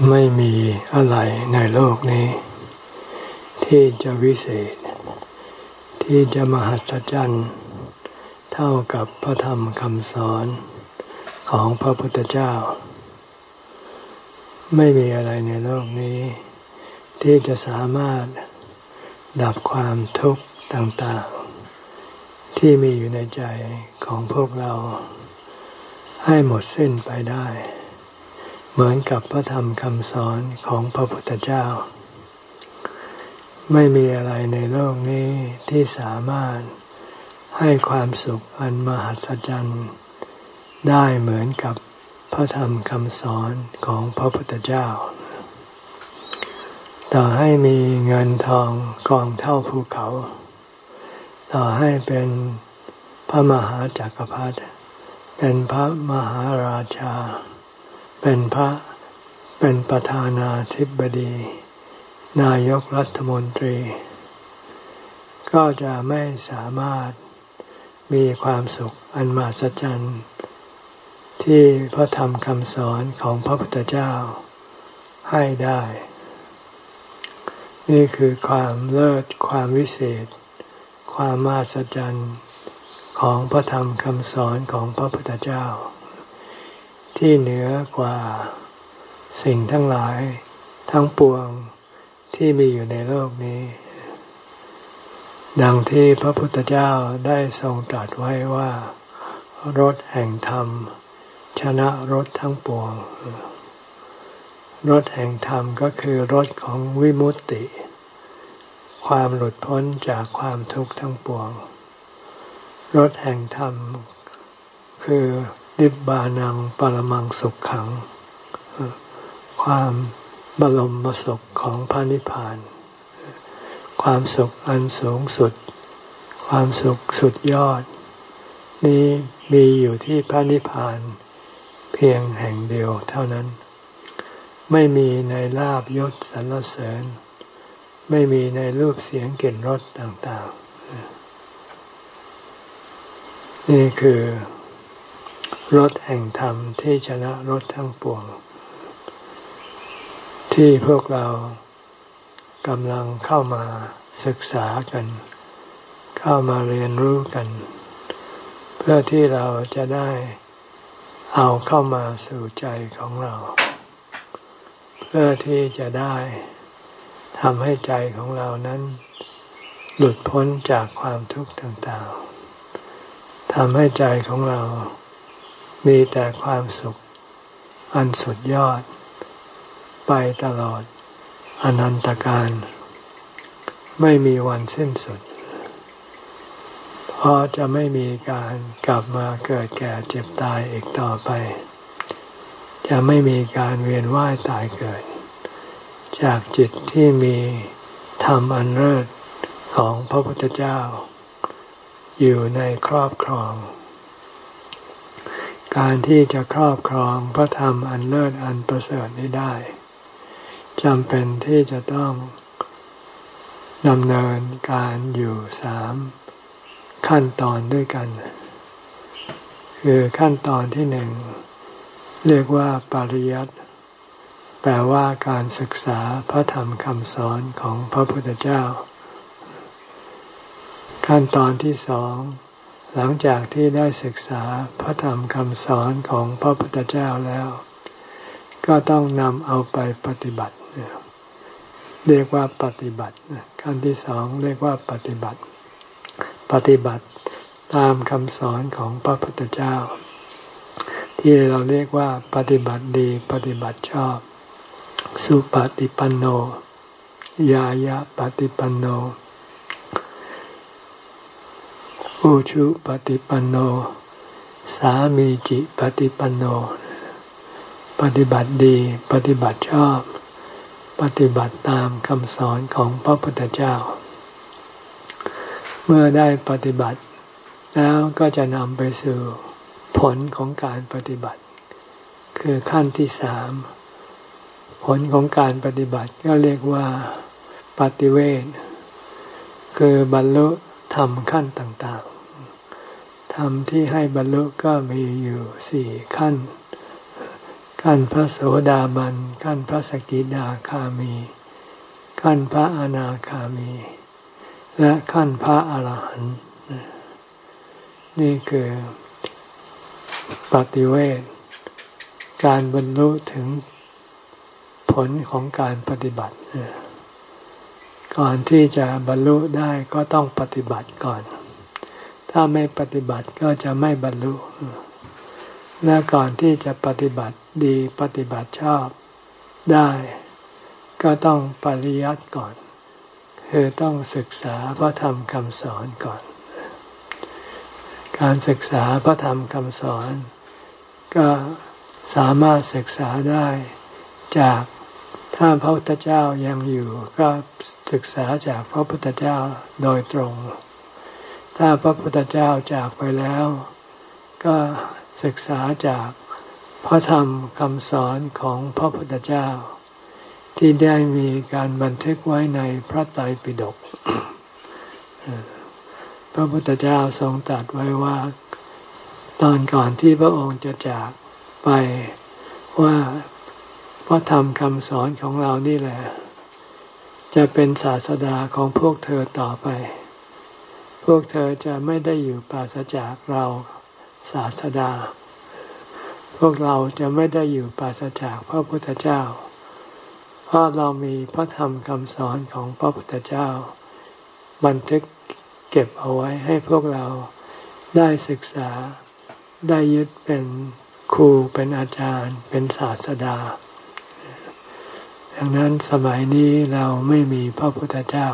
ไม่มีอะไรในโลกนี้ ที่จะวิเศษ ที่จะมหัศจรรย์เท่ากับพระธรรมคำสอนของพระพุทธเจ้า ไม่มีอะไรในโลกนี้ ที่จะสามารถดับความทุกข์ต่างๆ ที่มีอยู่ในใจของพวกเราให้หมดสิ้นไปได้ เหมือนกับพระธรรมคำสอนของพระพุทธเจ้า ไม่มีอะไรในโลกนี้ที่สามารถให้ความสุขอันมหัศจรรย์ได้เหมือนกับพระธรรมคำสอนของพระพุทธเจ้า ต่อให้มีเงินทองกองเท่าภูเขา ต่อให้เป็นพระมหาจักรพรรดิเป็นพระมหาราชา เป็นพระเป็นประธานาธิบดี นายกรัฐมนตรี ก็จะไม่สามารถมีความสุขอันมหัศจรรย์ที่พระธรรมคำสอนของพระพุทธเจ้าให้ได้ นี่คือความเลิศความวิเศษ ความมหัศจรรย์ของพระธรรมคำสอนของพระพุทธเจ้า ที่เหนือกว่าสิ่งทั้งหลายทั้งปวงที่มีอยู่ในโลกนี้ ดังที่พระพุทธเจ้าได้ทรงตรัสไว้ว่ารถแห่งธรรม ชนะรถทั้งปวงรถแห่งธรรมก็คือรถของวิมุตติ ความหลุดพ้นจากความทุกข์ทั้งปวงรถแห่งธรรม คือ นิบบานังปรมังสุขขัง ความบรมสุขของพระนิพพาน ความสุขอันสูงสุด ความสุขสุดยอด นี้มีอยู่ที่พระนิพพาน เพียงแห่งเดียวเท่านั้น ไม่มีในลาบยศสรรเสริญ ไม่มีในรูปเสียงกลิ่นรสต่าง ๆ นี่คือ รถแห่งธรรมที่ชนะรถทั้งปวง ที่พวกเรากำลังเข้ามาศึกษากัน เข้ามาเรียนรู้กัน เพื่อที่เราจะได้เอาเข้ามาสู่ใจของเรา เพื่อที่จะได้ทำให้ใจของเรานั้น หลุดพ้นจากความทุกข์ต่างๆทำให้ใจของเรา มีแต่ความสุข อันสุดยอด ไปตลอด อนันตการ ไม่มีวันสิ้นสุด เพราะจะไม่มีการกลับมาเกิดแก่เจ็บตายอีกต่อไป จะไม่มีการเวียนว่ายตายเกิด จากจิตที่มีธรรมอันเลิศของพระพุทธเจ้า อยู่ในครอบครอง การที่จะครอบครองพระธรรมอันเลิศอันประเสริฐนี้ได้จำเป็นที่จะต้องดำเนินการอยู่สามขั้นตอนด้วยกัน คือขั้นตอนที่หนึ่งเรียกว่าปริยัติแปลว่าการศึกษาพระธรรมคำสอนของพระพุทธเจ้า ขั้นตอนที่สอง หลังจากที่ได้ศึกษาพระธรรมคำสอนของพระพุทธเจ้าแล้ว ก็ต้องนำเอาไปปฏิบัติเรียกว่าปฏิบัติขั้นที่สองเรียกว่าปฏิบัติ ปฏิบัติตามคำสอนของพระพุทธเจ้า ที่เราเรียกว่าปฏิบัติดีปฏิบัติชอบ สุปฏิปันโน ยายะปฏิปันโน อุชุปฏิปันโน สามีจิปฏิปันโน ปฏิบัติดีปฏิบัติชอบ ปฏิบัติตามคำสอนของพระพุทธเจ้า เมื่อได้ปฏิบัติ แล้วก็จะนำไปสู่ผลของการปฏิบัติ คือขั้นที่สามผลของการปฏิบัติก็เรียกว่าปฏิเวทคือบรรลุธรรมขั้นต่าง ธรรมที่ให้บรรลุก็มีอยู่สี่ขั้น ขั้นพระโสดาบัน ขั้นพระสกิดาคามี ขั้นพระอนาคามี และขั้นพระอรหันต์นี่คือปฏิเวทการบรรลุถึงผลของการปฏิบัติ ก่อนที่จะบรรลุได้ก็ต้องปฏิบัติก่อน ถ้าไม่ปฏิบัติก็จะไม่บรรลุและก่อนที่จะปฏิบัติดีปฏิบัติชอบได้ ก็ต้องปริยัติก่อน คือต้องศึกษาพระธรรมคำสอนก่อน การศึกษาพระธรรมคำสอน ก็สามารถศึกษาได้จากถ้าพระพุทธเจ้ายังอยู่ ก็ศึกษาจากพระพุทธเจ้าโดยตรง ถ้าพระพุทธเจ้าจากไปแล้ว ก็ศึกษาจากพระธรรมคำสอนของพระพุทธเจ้า ที่ได้มีการบันทึกไว้ในพระไตรปิฎกพระพุทธเจ้าทรงตรัสไว้ว่า ตอนก่อนที่พระองค์จะจากไปว่าพระธรรมคำสอนของเรานี่แหละ จะเป็นศาสดาของพวกเธอต่อไป พวกเธอจะไม่ได้อยู่ปราศจากเราศาสดา พวกเราจะไม่ได้อยู่ปราศจากพระพุทธเจ้า เพราะเรามีพระธรรมคำสอนของพระพุทธเจ้า บันทึกเก็บเอาไว้ให้พวกเราได้ศึกษาได้ยึดเป็นครูเป็นอาจารย์เป็นศาสดา ดังนั้นสมัยนี้เราไม่มีพระพุทธเจ้า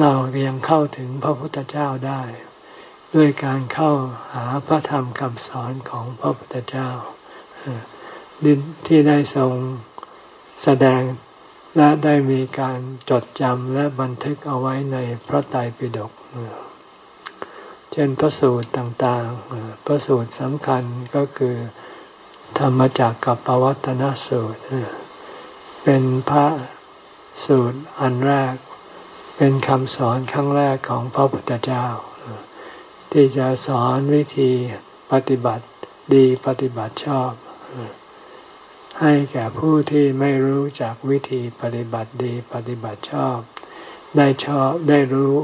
เราเรียงเข้าถึงพระพุทธเจ้าได้ ด้วยการเข้าหาพระธรรมคำสอนของพระพุทธเจ้าที่ได้ทรงแสดงและได้มีการจดจำและบันทึกเอาไว้ในพระไตรปิฎกเช่นพระสูตรต่างๆ พระสูตรสำคัญก็คือธรรมจักกับปวัตนสูตร เป็นพระสูตรอันแรก เป็นคำสอนครั้งแรกของพระพุทธเจ้า ที่จะสอนวิธีปฏิบัติดีปฏิบัติชอบ ให้แก่ผู้ที่ไม่รู้จักวิธีปฏิบัติดีปฏิบัติชอบ ได้ชอบได้รู้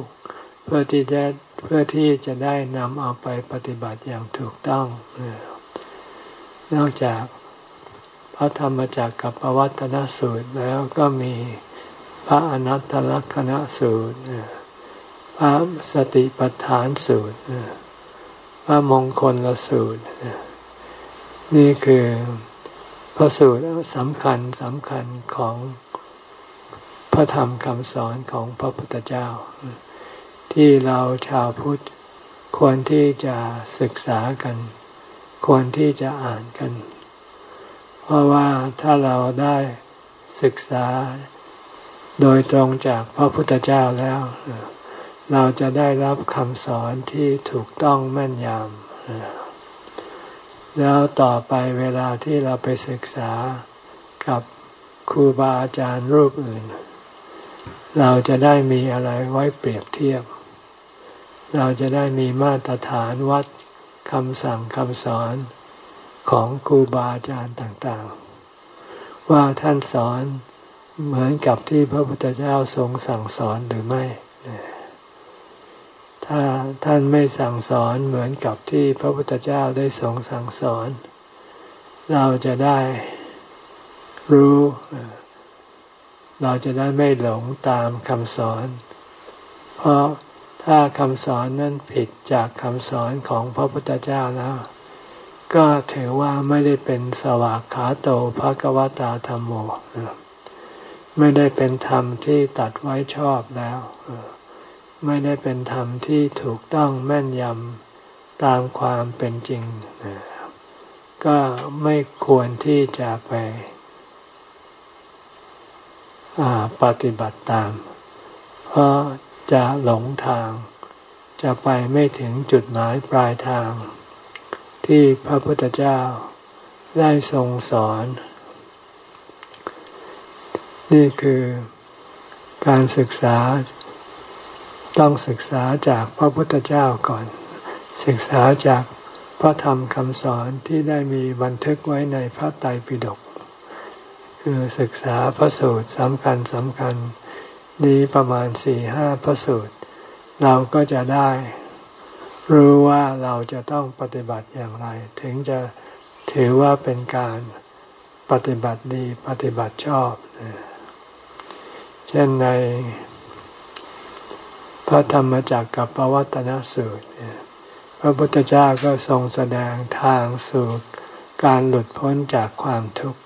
เพื่อที่จะเพื่อที่จะได้นำเอาไปปฏิบัติอย่างถูกต้อง นอกจากพระธรรมจักรกับปวัตนสูตรแล้วก็มี ระอนัตตลักษณสูตร พระสติปัฏฐานสูตร พระมงคลละสูตร นี่คือพระสูตรสำคัญสำคัญของพระธรรมคำสอนของพระพุทธเจ้า ที่เราชาวพุทธควรที่จะศึกษากัน ควรที่จะอ่านกัน เพราะว่าถ้าเราได้ศึกษา โดยตรงจากพระพุทธเจ้าแล้ว เราจะได้รับคำสอนที่ถูกต้องแม่นยำแล้วต่อไปเวลาที่เราไปศึกษากับครูบาอาจารย์รูปอื่น เราจะได้มีอะไรไว้เปรียบเทียบ เราจะได้มีมาตรฐานวัดคำสั่งคำสอนของครูบาอาจารย์ต่างๆ ว่าท่านสอน เหมือนกับที่พระพุทธเจ้าทรงสั่งสอนหรือไม่ ถ้าท่านไม่สั่งสอนเหมือนกับที่พระพุทธเจ้าได้ทรงสั่งสอน เราจะได้รู้ เราจะได้ไม่หลงตามคำสอน เพราะถ้าคำสอนนั้นผิดจากคำสอนของพระพุทธเจ้าแล้ว ก็ถือว่าไม่ได้เป็นสวากขาโตภะกวตาธรรมโม ไม่ได้เป็นธรรมที่ตัดไว้ชอบแล้ว ไม่ได้เป็นธรรมที่ถูกต้องแม่นยำตามความเป็นจริง ก็ไม่ควรที่จะไปปฏิบัติตาม เพราะจะหลงทาง จะไปไม่ถึงจุดหมายปลายทาง ที่พระพุทธเจ้าได้ทรงสอน นี่คือการศึกษาต้องศึกษาจากพระพุทธเจ้าก่อน ศึกษาจากพระธรรมคำสอนที่ได้มีบันทึกไว้ในพระไตรปิฎกคือศึกษาพระสูตรสำคัญสำคัญนี้ประมาณสี่ห้าพระสูตร เราก็จะได้ รู้ว่าเราจะต้องปฏิบัติอย่างไร ถึงจะถือว่าเป็นการปฏิบัติดีปฏิบัติชอบเช่นในพระธรรมจักรกับปวัตนสูตร พระพุทธเจ้าก็ทรงแสดงทางสู่การหลุดพ้นจากความทุกข์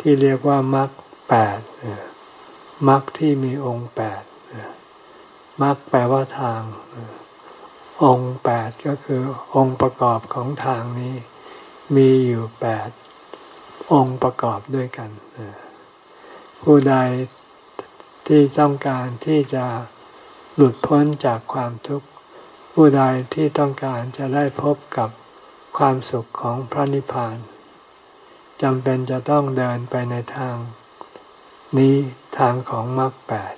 ที่เรียกว่ามรรคแปดมรรคที่มีองค์แปดมรรคแปลว่าทาง องค์แปดก็คือองค์ประกอบของทางนี้ มีอยู่แปดองค์ประกอบด้วยกันผู้ใด ที่ต้องการที่จะหลุดพ้นจากความทุกข์ผู้ใดที่ต้องการจะได้พบกับความสุขของพระนิพพานจำเป็นจะต้องเดินไปในทาง นี้ทางของมรรคแปด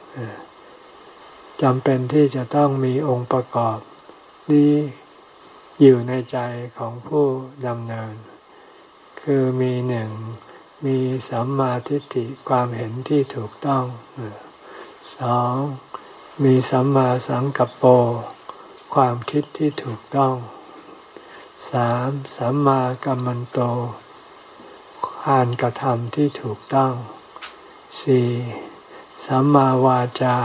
จำเป็นที่จะต้องมีองค์ประกอบนี้อยู่ในใจของผู้ดำเนิน คือมีหนึ่งมีสัมมาทิฏฐิความเห็นที่ถูกต้อง สองมีสัมมาสังกัปโปความคิดที่ถูกต้องสามสัมมากัมมันโตการกระทำที่ถูกต้องสี่สัมมาวาจา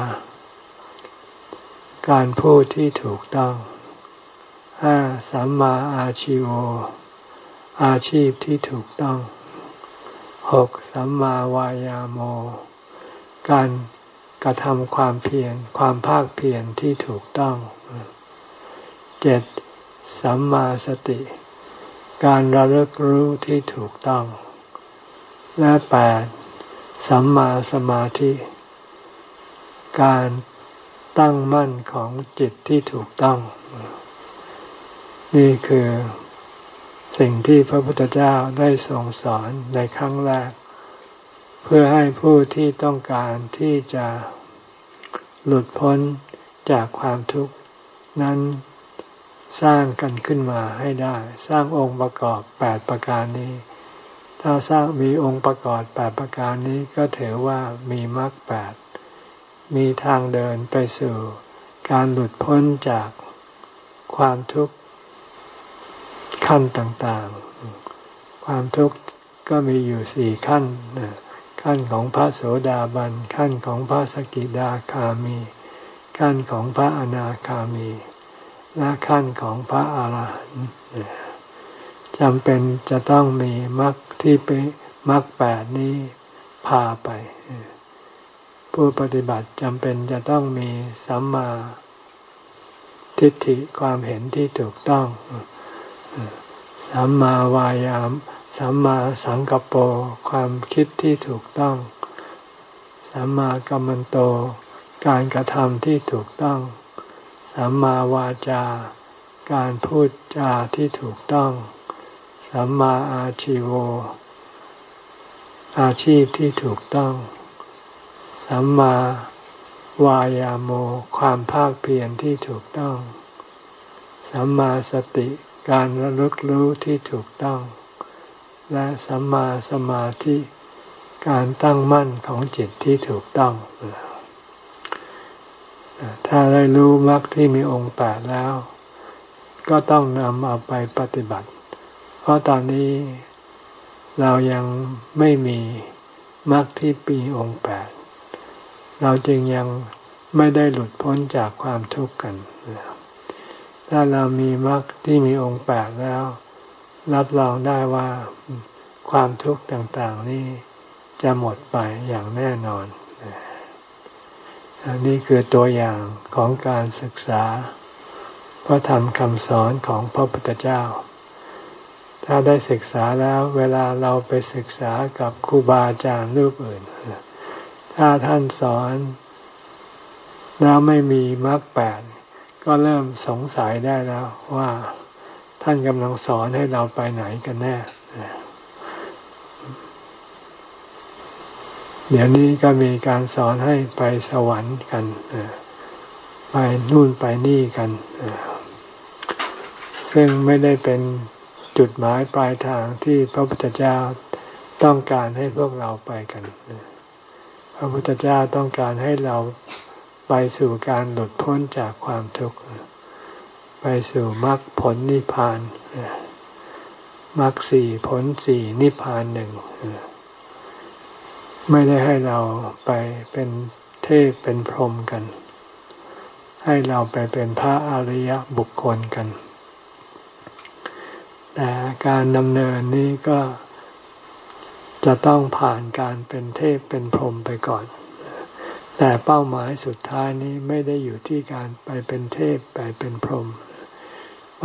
การพูดที่ถูกต้องห้าสัมมาอาชิโวอาชีพที่ถูกต้องหกสัมมาวายาโม การ กระทำความเพียรความภาคเพียรที่ถูกต้องเจ็ดสัมมาสติ การระลึกรู้ที่ถูกต้อง และแปดสัมมาสมาธิ การตั้งมั่นของจิตที่ถูกต้อง นี่คือสิ่งที่พระพุทธเจ้าได้ทรงสอนในครั้งแรก เพื่อให้ผู้ที่ต้องการที่จะหลุดพ้นจากความทุกข์นั้นสร้างกันขึ้นมาให้ได้ สร้างองค์ประกอบแปดประการนี้ ถ้าสร้างมีองค์ประกอบแปดประการนี้ก็ถือว่ามีมรรคแปดมีทางเดินไปสู่การหลุดพ้นจากความทุกข์ขั้นต่างๆ ความทุกข์ก็มีอยู่สี่ขั้นนะ ขั้นของพระโสดาบัน ขั้นของพระสกิดาคามี ขั้นของพระอนาคามี และขั้นของพระอาหารหันต์จำเป็นจะต้องมีมรรคที่เป็นมรรคแปดนี้พาไป ผู้ปฏิบัติจำเป็นจะต้องมีสัมมาทิฏฐิความเห็นที่ถูกต้อง สัมมาวายาม สัมมาสังกปรความคิดที่ถูกต้อง สัมมากัมมันโต การกระทำที่ถูกต้อง สัมมาวาจา การพูดจาที่ถูกต้อง สัมมาอาชิโว อาชีพที่ถูกต้อง สัมมาวายาโม ความภาคเพียรที่ถูกต้อง สัมมาสติ การระลึกรู้ที่ถูกต้อง และสัมมาสมาธิการตั้งมั่นของจิตที่ถูกต้อง ถ้าได้รู้มรรคที่มีองค์แปดแล้ว ก็ต้องนำเอาไปปฏิบัติ เพราะตอนนี้เรายังไม่มีมรรคที่ปีองค์แปด เราจึงยังไม่ได้หลุดพ้นจากความทุกข์กัน ถ้าเรามีมรรคที่มีองค์แปดแล้ว รับรองได้ว่าความทุกข์ต่างๆนี่จะหมดไปอย่างแน่นอนอันนี้คือตัวอย่างของการศึกษา พระธรรมคำสอนของพระพุทธเจ้า ถ้าได้ศึกษาแล้วเวลาเราไปศึกษากับครูบาอาจารย์รูปอื่น ถ้าท่านสอนแล้วไม่มีมรรคแปดก็เริ่มสงสัยได้แล้วว่า ท่านกำลังสอนให้เราไปไหนกันแน่ เดี๋ยวนี้ก็มีการสอนให้ไปสวรรค์กัน ไปนู่นไปนี่กัน ซึ่งไม่ได้เป็นจุดหมายปลายทางที่พระพุทธเจ้าต้องการให้พวกเราไปกัน พระพุทธเจ้าต้องการให้เราไปสู่การหลุดพ้นจากความทุกข์ ไปสู่มรรคผลนิพพานมรรคสี่ผลสี่นิพพานหนึ่งไม่ได้ให้เราไปเป็นเทพเป็นพรหมกัน ให้เราไปเป็นพระอริยบุคคลกัน แต่การดำเนินนี้ก็จะต้องผ่านการเป็นเทพเป็นพรหมไปก่อน แต่เป้าหมายสุดท้ายนี้ไม่ได้อยู่ที่การไปเป็นเทพไปเป็นพรหม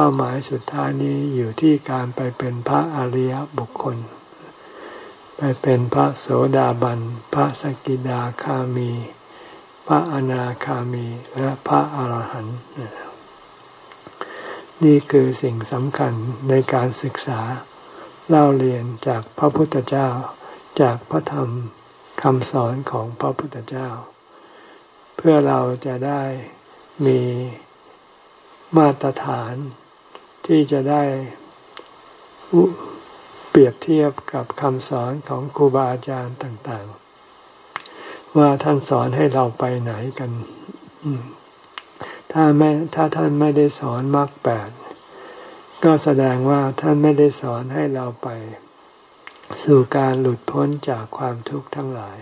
เป้าหมายสุดท้ายนี้อยู่ที่การไปเป็นพระอริยบุคคล ไปเป็นพระโสดาบัน พระสกิดาคามี พระอนาคามี และพระอาหารหันต์นี่คือสิ่งสำคัญในการศึกษาเล่าเรียนจากพระพุทธเจ้า จากพระธรรมคำสอนของพระพุทธเจ้า เพื่อเราจะได้มีมาตรฐาน ที่จะได้เปรียบเทียบกับคำสอนของครูบาอาจารย์ต่าง ๆ ว่าท่านสอนให้เราไปไหนกัน ถ้าไม่ถ้าท่านไม่ได้สอนมรรคแปดก็แสดงว่าท่านไม่ได้สอนให้เราไป สู่การหลุดพ้นจากความทุกข์ทั้งหลาย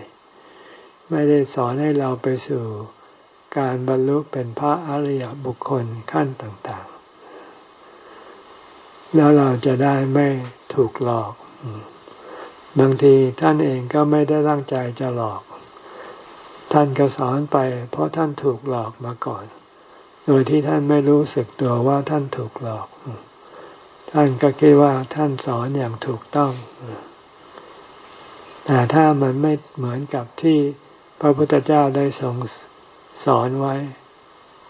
ไม่ได้สอนให้เราไปสู่การบรรลุเป็นพระอริยบุคคลขั้นต่างๆ แล้วเราจะได้ไม่ถูกหลอก บางทีท่านเองก็ไม่ได้ตั้งใจจะหลอก ท่านก็สอนไป เพราะท่านถูกหลอกมาก่อน โดยที่ท่านไม่รู้สึกตัวว่าท่านถูกหลอก ท่านก็คิดว่าท่านสอนอย่างถูกต้อง แต่ถ้ามันไม่เหมือนกับที่พระพุทธเจ้าได้ทรงสอนไว้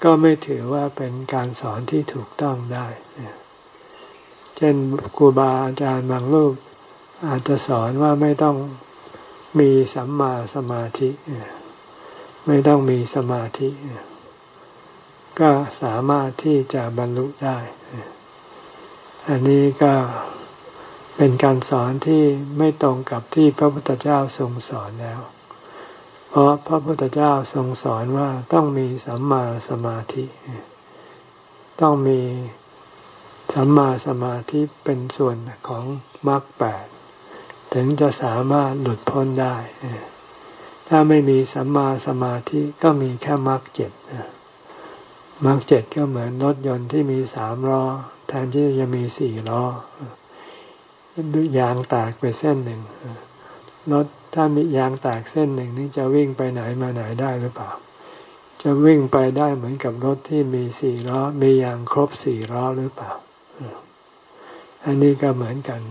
ก็ไม่ถือว่าเป็นการสอนที่ถูกต้องได้ เช่นครูบาอาจารย์บางรูปอาจจะสอนว่าไม่ต้องมีสัมมาสมาธิ ไม่ต้องมีสมาธิ ก็สามารถที่จะบรรลุได้ อันนี้ก็เป็นการสอนที่ไม่ตรงกับที่พระพุทธเจ้าทรงสอนแล้ว เพราะพระพุทธเจ้าทรงสอนว่าต้องมีสัมมาสมาธิ ต้องมี สัมมาสมาธิเป็นส่วนของมรรคแปดถึงจะสามารถหลุดพ้นได้ ถ้าไม่มีสัมมาสมาธิก็มีแค่มรรคเจ็ดมรรคเจ็ดก็เหมือนรถยนต์ที่มีสามล้อแทนที่จะมีสี่ล้อยางแตกไปเส้นหนึ่งรถถ้ามียางแตกเส้นหนึ่งนี่จะวิ่งไปไหนมาไหนได้หรือเปล่า จะวิ่งไปได้เหมือนกับรถที่มีสี่ล้อ มียางครบสี่ล้อหรือเปล่า อันนี้ก็เหมือนกัน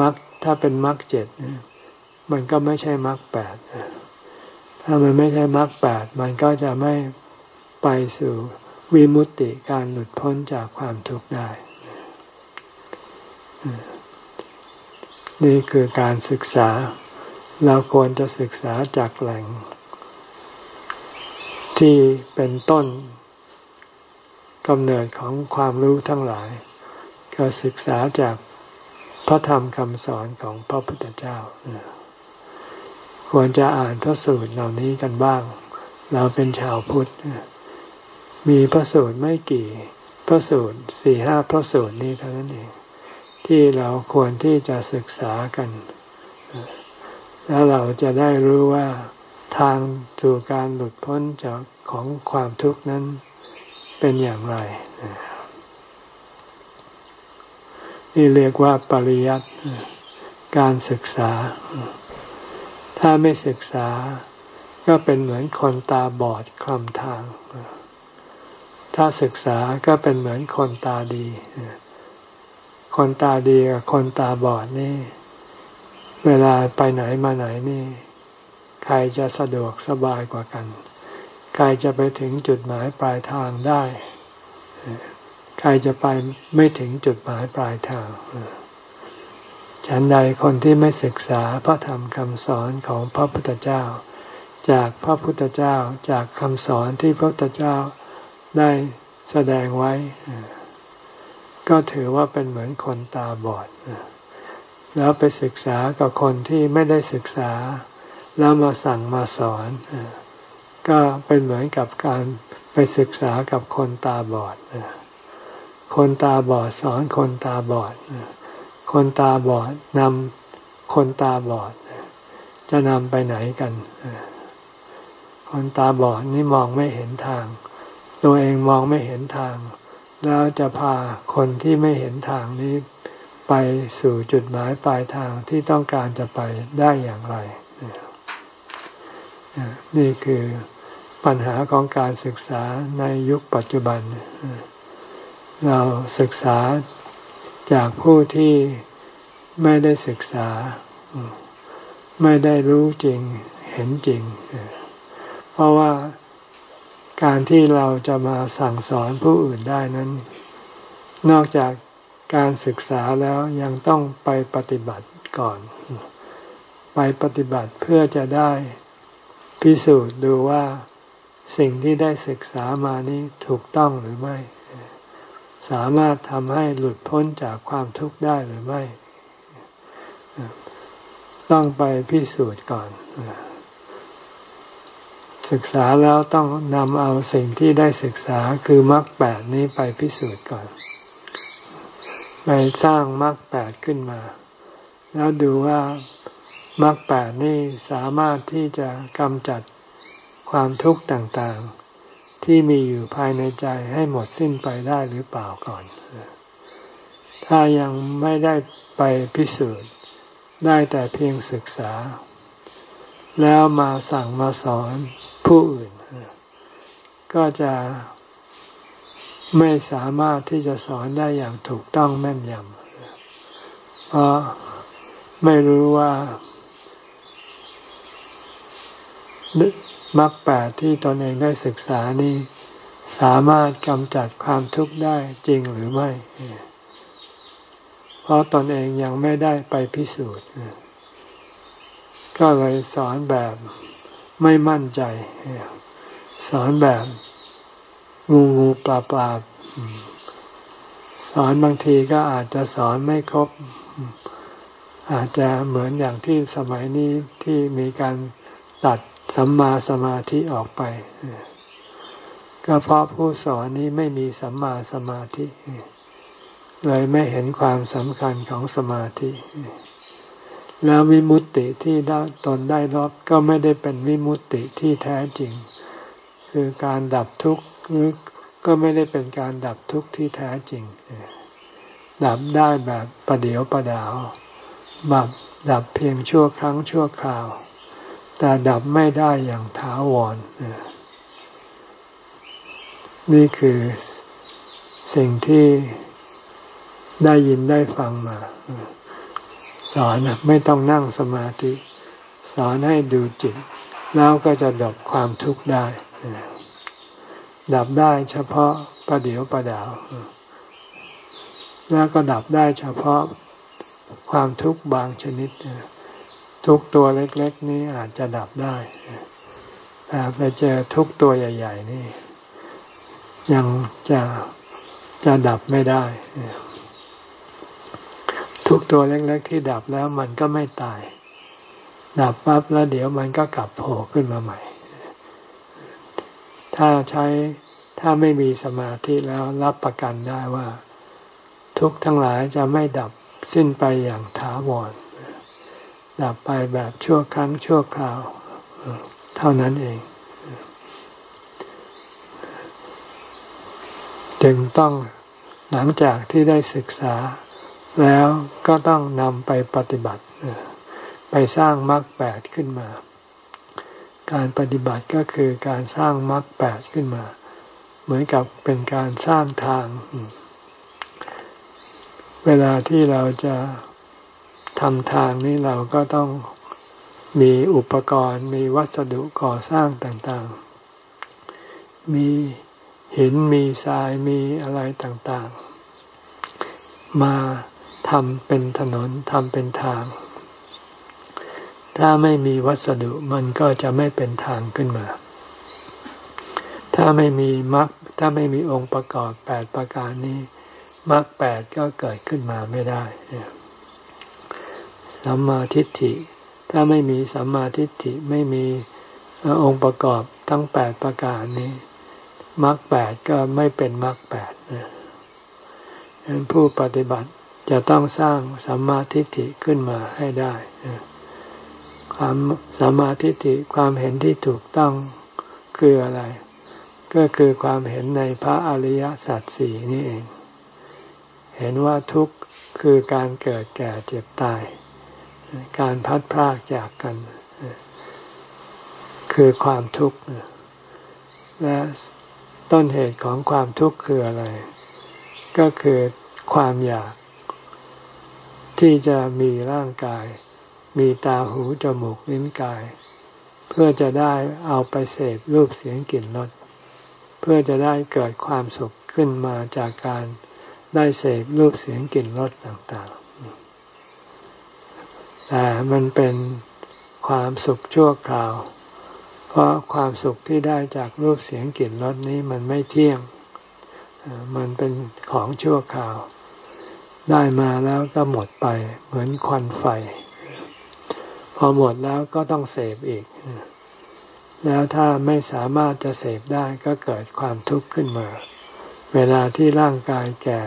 มรรคถ้าเป็นมรรคเจ็ดมันก็ไม่ใช่มรรคแปดถ้ามันไม่ใช่มรรคแปดมันก็จะไม่ไปสู่วิมุตติการหลุดพ้นจากความทุกข์ได้นี่คือการศึกษา เราควรจะศึกษาจากแหล่ง ที่เป็นต้นกำเนิดของความรู้ทั้งหลาย ก็ศึกษาจากพระธรรมคำสอนของพระพุทธเจ้า ควรจะอ่านพระสูตรเหล่านี้กันบ้าง เราเป็นชาวพุทธ มีพระสูตรไม่กี่ พระสูตรสี่ห้าพระสูตรนี้เท่านั้นเอง ที่เราควรที่จะศึกษากัน แล้วเราจะได้รู้ว่าทางสู่การหลุดพ้นจากของความทุกข์นั้นเป็นอย่างไรนี่ นี่เรียกว่าปริยัติการศึกษา ถ้าไม่ศึกษา ก็เป็นเหมือนคนตาบอดคลำทาง ถ้าศึกษาก็เป็นเหมือนคนตาดี คนตาดีกับคนตาบอดนี่ เวลาไปไหนมาไหนนี่ ใครจะสะดวกสบายกว่ากัน ใครจะไปถึงจุดหมายปลายทางได้ ใครจะไปไม่ถึงจุดหมายปลายทางฉันใดคนที่ไม่ศึกษาพระธรรมคำสอนของพระพุทธเจ้า จากพระพุทธเจ้าจากคำสอนที่พระพุทธเจ้าได้แสดงไว้ ก็ถือว่าเป็นเหมือนคนตาบอด แล้วไปศึกษากับคนที่ไม่ได้ศึกษา แล้วมาสั่งมาสอน ก็เป็นเหมือนกับการไปศึกษากับคนตาบอด คนตาบอดสอนคนตาบอด คนตาบอดนำคนตาบอด จะนำไปไหนกัน คนตาบอดนี่มองไม่เห็นทาง ตัวเองมองไม่เห็นทาง แล้วจะพาคนที่ไม่เห็นทางนี้ไปสู่จุดหมายปลายทางที่ต้องการจะไปได้อย่างไร นี่คือปัญหาของการศึกษาในยุคปัจจุบัน เราศึกษาจากผู้ที่ไม่ได้ศึกษา ไม่ได้รู้จริงเห็นจริง เพราะว่าการที่เราจะมาสั่งสอนผู้อื่นได้นั้น นอกจากการศึกษาแล้วยังต้องไปปฏิบัติก่อน ไปปฏิบัติเพื่อจะได้พิสูจน์ดูว่าสิ่งที่ได้ศึกษามานี้ถูกต้องหรือไม่ สามารถทำให้หลุดพ้นจากความทุกข์ได้หรือไม่ ต้องไปพิสูจน์ก่อน ศึกษาแล้วต้องนำเอาสิ่งที่ได้ศึกษาคือมรรคแปดนี้ไปพิสูจน์ก่อน ไปสร้างมรรคแปดขึ้นมา แล้วดูว่ามรรคแปดนี้สามารถที่จะกำจัดความทุกข์ต่างๆ ที่มีอยู่ภายในใจให้หมดสิ้นไปได้หรือเปล่าก่อน ถ้ายังไม่ได้ไปพิสูจน์ได้แต่เพียงศึกษา แล้วมาสั่งมาสอนผู้อื่น ก็จะไม่สามารถที่จะสอนได้อย่างถูกต้องแม่นยำ เพราะไม่รู้ว่า มรรคแปดที่ตนเองได้ศึกษานี้ สามารถกำจัดความทุกข์ได้จริงหรือไม่ เพราะตนเองยังไม่ได้ไปพิสูจน์ ก็เลยสอนแบบไม่มั่นใจ สอนแบบงูงูปลาปลาสอนบางทีก็อาจจะสอนไม่ครบ อาจจะเหมือนอย่างที่สมัยนี้ที่มีการตัด สัมมาสมาธิออกไปก็เพราะผู้สอนนี้ไม่มีสัมมาสมาธิ เลยไม่เห็นความสำคัญของสมาธิ แล้ววิมุตติที่ได้ตนได้รับก็ไม่ได้เป็นวิมุตติที่แท้จริง คือการดับทุกข์ก็ไม่ได้เป็นการดับทุกข์ที่แท้จริง ดับได้แบบประเดียวประดาว แบบดับเพียงชั่วครั้งชั่วคราว แต่ดับไม่ได้อย่างถาวร นี่คือสิ่งที่ได้ยินได้ฟังมา สอนไม่ต้องนั่งสมาธิ สอนให้ดูจิต แล้วก็จะดับความทุกข์ได้ ดับได้เฉพาะประเดียวประดาว แล้วก็ดับได้เฉพาะความทุกข์บางชนิด ทุกตัวเล็ก ๆ นี้อาจจะดับได้แต่ไปเจอทุกตัวใหญ่ ๆ นี่ ยังจะจะดับไม่ได้ ทุกตัวเล็ก ๆ ที่ดับแล้วมันก็ไม่ตาย ดับปั๊บแล้วเดี๋ยวมันก็กลับโผล่ขึ้นมาใหม่ ถ้าใช้ถ้าไม่มีสมาธิแล้วรับประกันได้ว่า ทุกทั้งหลายจะไม่ดับสิ้นไปอย่างถาวร ดับไปแบบชั่วครั้งชั่วคราว เท่านั้นเอง จึงต้องหลังจากที่ได้ศึกษา แล้วก็ต้องนำไปปฏิบัติ ไปสร้างมรรคแปดขึ้นมา การปฏิบัติก็คือการสร้างมรรคแปดขึ้นมา เหมือนกับเป็นการสร้างทาง เวลาที่เราจะ ทำทางนี้เราก็ต้องมีอุปกรณ์ มีวัสดุก่อสร้างต่างๆ มีหินมีทรายมีอะไรต่างๆ มาทำเป็นถนนทำเป็นทาง ถ้าไม่มีวัสดุมันก็จะไม่เป็นทางขึ้นมา ถ้าไม่มีมรรคถ้าไม่มีองค์ประกอบแปดประการนี้มรรคแปดก็เกิดขึ้นมาไม่ได้ สัมมาทิฏฐิ ถ้าไม่มีสัมมาทิฏฐิไม่มีองค์ประกอบทั้งแปดประการนี้มรรคแปดก็ไม่เป็นมรรคแปดผู้ปฏิบัติจะต้องสร้างสัมมาทิฏฐิขึ้นมาให้ได้ความสัมมาทิฏฐิความเห็นที่ถูกต้องคืออะไร ก็คือความเห็นในพระอริยสัจสี่นี่เอง เห็นว่าทุกข์คือการเกิดแก่เจ็บตาย การพัดพรากจากกัน คือความทุกข์และต้นเหตุของความทุกข์คืออะไร ก็คือความอยาก ที่จะมีร่างกาย มีตาหูจมูกลิ้นกาย เพื่อจะได้เอาไปเสพรูปเสียงกลิ่นรสเพื่อจะได้เกิดความสุขขึ้นมาจากการได้เสพรูปเสียงกลิ่นรสต่างๆ แต่มันเป็นความสุขชั่วคราว เพราะความสุขที่ได้จากรูปเสียงกลิ่นรสนี้มันไม่เที่ยง มันเป็นของชั่วคราว ได้มาแล้วก็หมดไปเหมือนควันไฟ พอหมดแล้วก็ต้องเสพอีก แล้วถ้าไม่สามารถจะเสพได้ก็เกิดความทุกข์ขึ้นมา เวลาที่ร่างกายแก่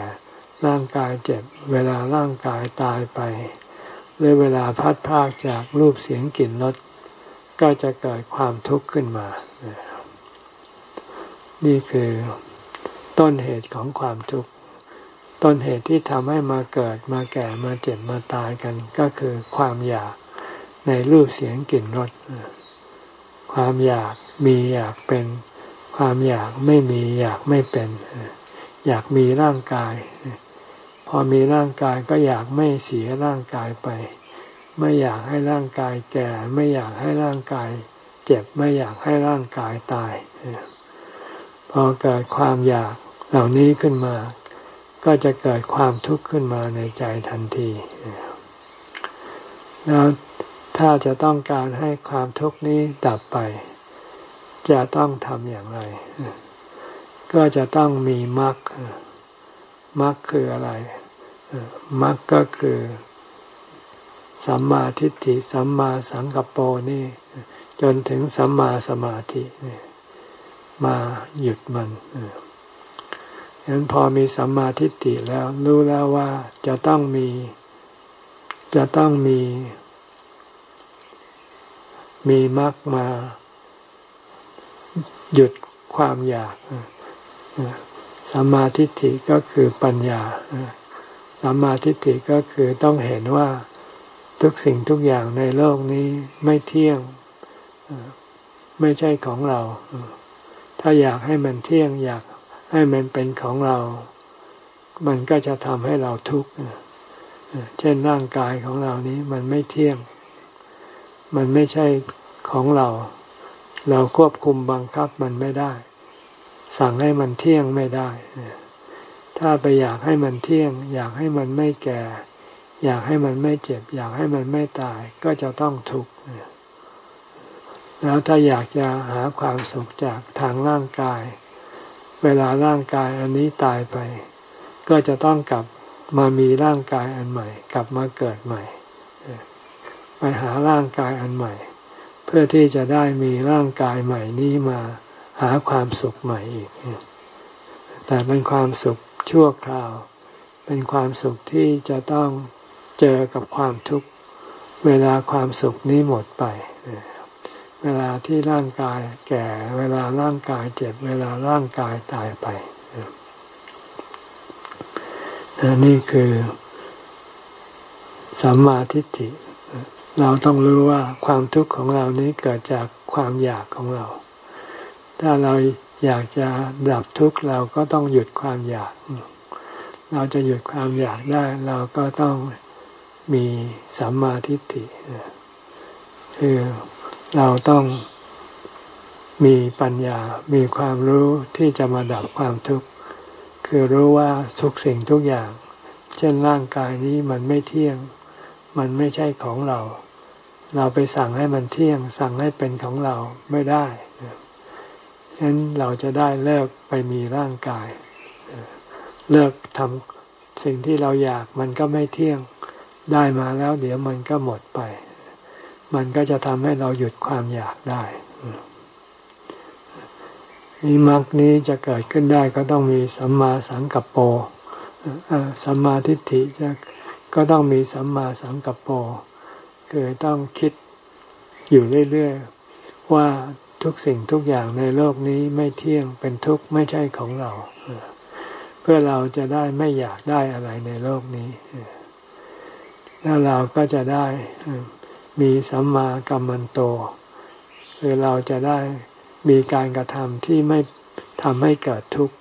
ร่างกายเจ็บ เวลาร่างกายตายไป หรือเวลาพัดพากจากรูปเสียงกลิ่นรสก็จะเกิดความทุกข์ขึ้นมา นี่คือต้นเหตุของความทุกข์ ต้นเหตุที่ทำให้มาเกิดมาแก่มาเจ็บมาตายกัน ก็คือความอยากในรูปเสียงกลิ่นรส ความอยากมีอยากเป็น ความอยากไม่มีอยากไม่เป็น อยากมีร่างกาย อมีร่างกายก็อยากไม่เสียร่างกายไป ไม่อยากให้ร่างกายแก่ ไม่อยากให้ร่างกาย เจ็บไม่อยากให้ร่างกายตาย พอเกิดความอยากเหล่านี้ขึ้นมา ก็จะเกิดความทุกข์ขึ้นมาในใจทันทีแล้วถ้าจะต้องการให้ความทุกข์นี้ดับไป จะต้องทำอย่างไร ก็จะต้องมีมรรคมรรคคืออะไร มรรคก็คือสัมมาทิฏฐิสัมมาสังกัปโปนี่ จนถึงสัมมาสมาธิมาหยุดมันฉะนั้นพอมีสัมมาทิฏฐิแล้วรู้แล้วว่าจะต้องมี จะต้องมี มีมรรคมา หยุดความอยากสัมมาทิฏฐิก็คือปัญญา สัมมาทิฏฐิก็คือต้องเห็นว่าทุกสิ่งทุกอย่างในโลกนี้ไม่เที่ยงไม่ใช่ของเรา ถ้าอยากให้มันเที่ยงอยากให้มันเป็นของเรา มันก็จะทำให้เราทุกข์เช่นร่างกายของเรานี้มันไม่เที่ยง มันไม่ใช่ของเรา เราควบคุมบังคับมันไม่ได้ สั่งให้มันเที่ยงไม่ได้ ถ้าไปอยากให้มันเที่ยง อยากให้มันไม่แก่ อยากให้มันไม่เจ็บ อยากให้มันไม่ตายก็จะต้องทุกข์แล้วถ้าอยากจะหาความสุขจากทางร่างกาย เวลาร่างกายอันนี้ตายไป ก็จะต้องกลับมามีร่างกายอันใหม่ กลับมาเกิดใหม่ ไปหาร่างกายอันใหม่ เพื่อที่จะได้มีร่างกายใหม่นี้มาหาความสุขใหม่อีก แต่เป็นความสุข ชั่วคราว เป็นความสุขที่จะต้องเจอกับความทุกข์ เวลาความสุขนี้หมดไป เวลาที่ร่างกายแก่ เวลาร่างกายเจ็บ เวลาร่างกายตายไป นี่คือสัมมาทิฏฐิ เราต้องรู้ว่าความทุกข์ของเรานี้เกิดจากความอยากของเรา ถ้าเรา อยากจะดับทุกข์เราก็ต้องหยุดความอยาก เราจะหยุดความอยากได้ เราก็ต้องมีสัมมาทิฏฐิคือเราต้องมีปัญญา มีความรู้ที่จะมาดับความทุกข์ คือรู้ว่าทุกสิ่งทุกอย่าง เช่นร่างกายนี้มันไม่เที่ยง มันไม่ใช่ของเรา เราไปสั่งให้มันเที่ยง สั่งให้เป็นของเราไม่ได้ ฉะนั้นเราจะได้เลิกไปมีร่างกาย เลิกทำสิ่งที่เราอยากมันก็ไม่เที่ยงได้มาแล้ว เดี๋ยวมันก็หมดไป มันก็จะทำให้เราหยุดความอยากได้นี่มรรคนี้จะเกิดขึ้นได้ก็ต้องมีสัมมาสังกัปโปสัมมาทิฏฐิจะก็ต้องมีสัมมาสังกัปโปคือต้องคิดอยู่เรื่อย ๆ ว่า ทุกสิ่งทุกอย่างในโลกนี้ไม่เที่ยงเป็นทุกข์ไม่ใช่ของเรา เพื่อเราจะได้ไม่อยากได้อะไรในโลกนี้ แล้วเราก็จะได้มีสัมมากัมมันโต คือเราจะได้มีการกระทำที่ไม่ทำให้เกิดทุกข์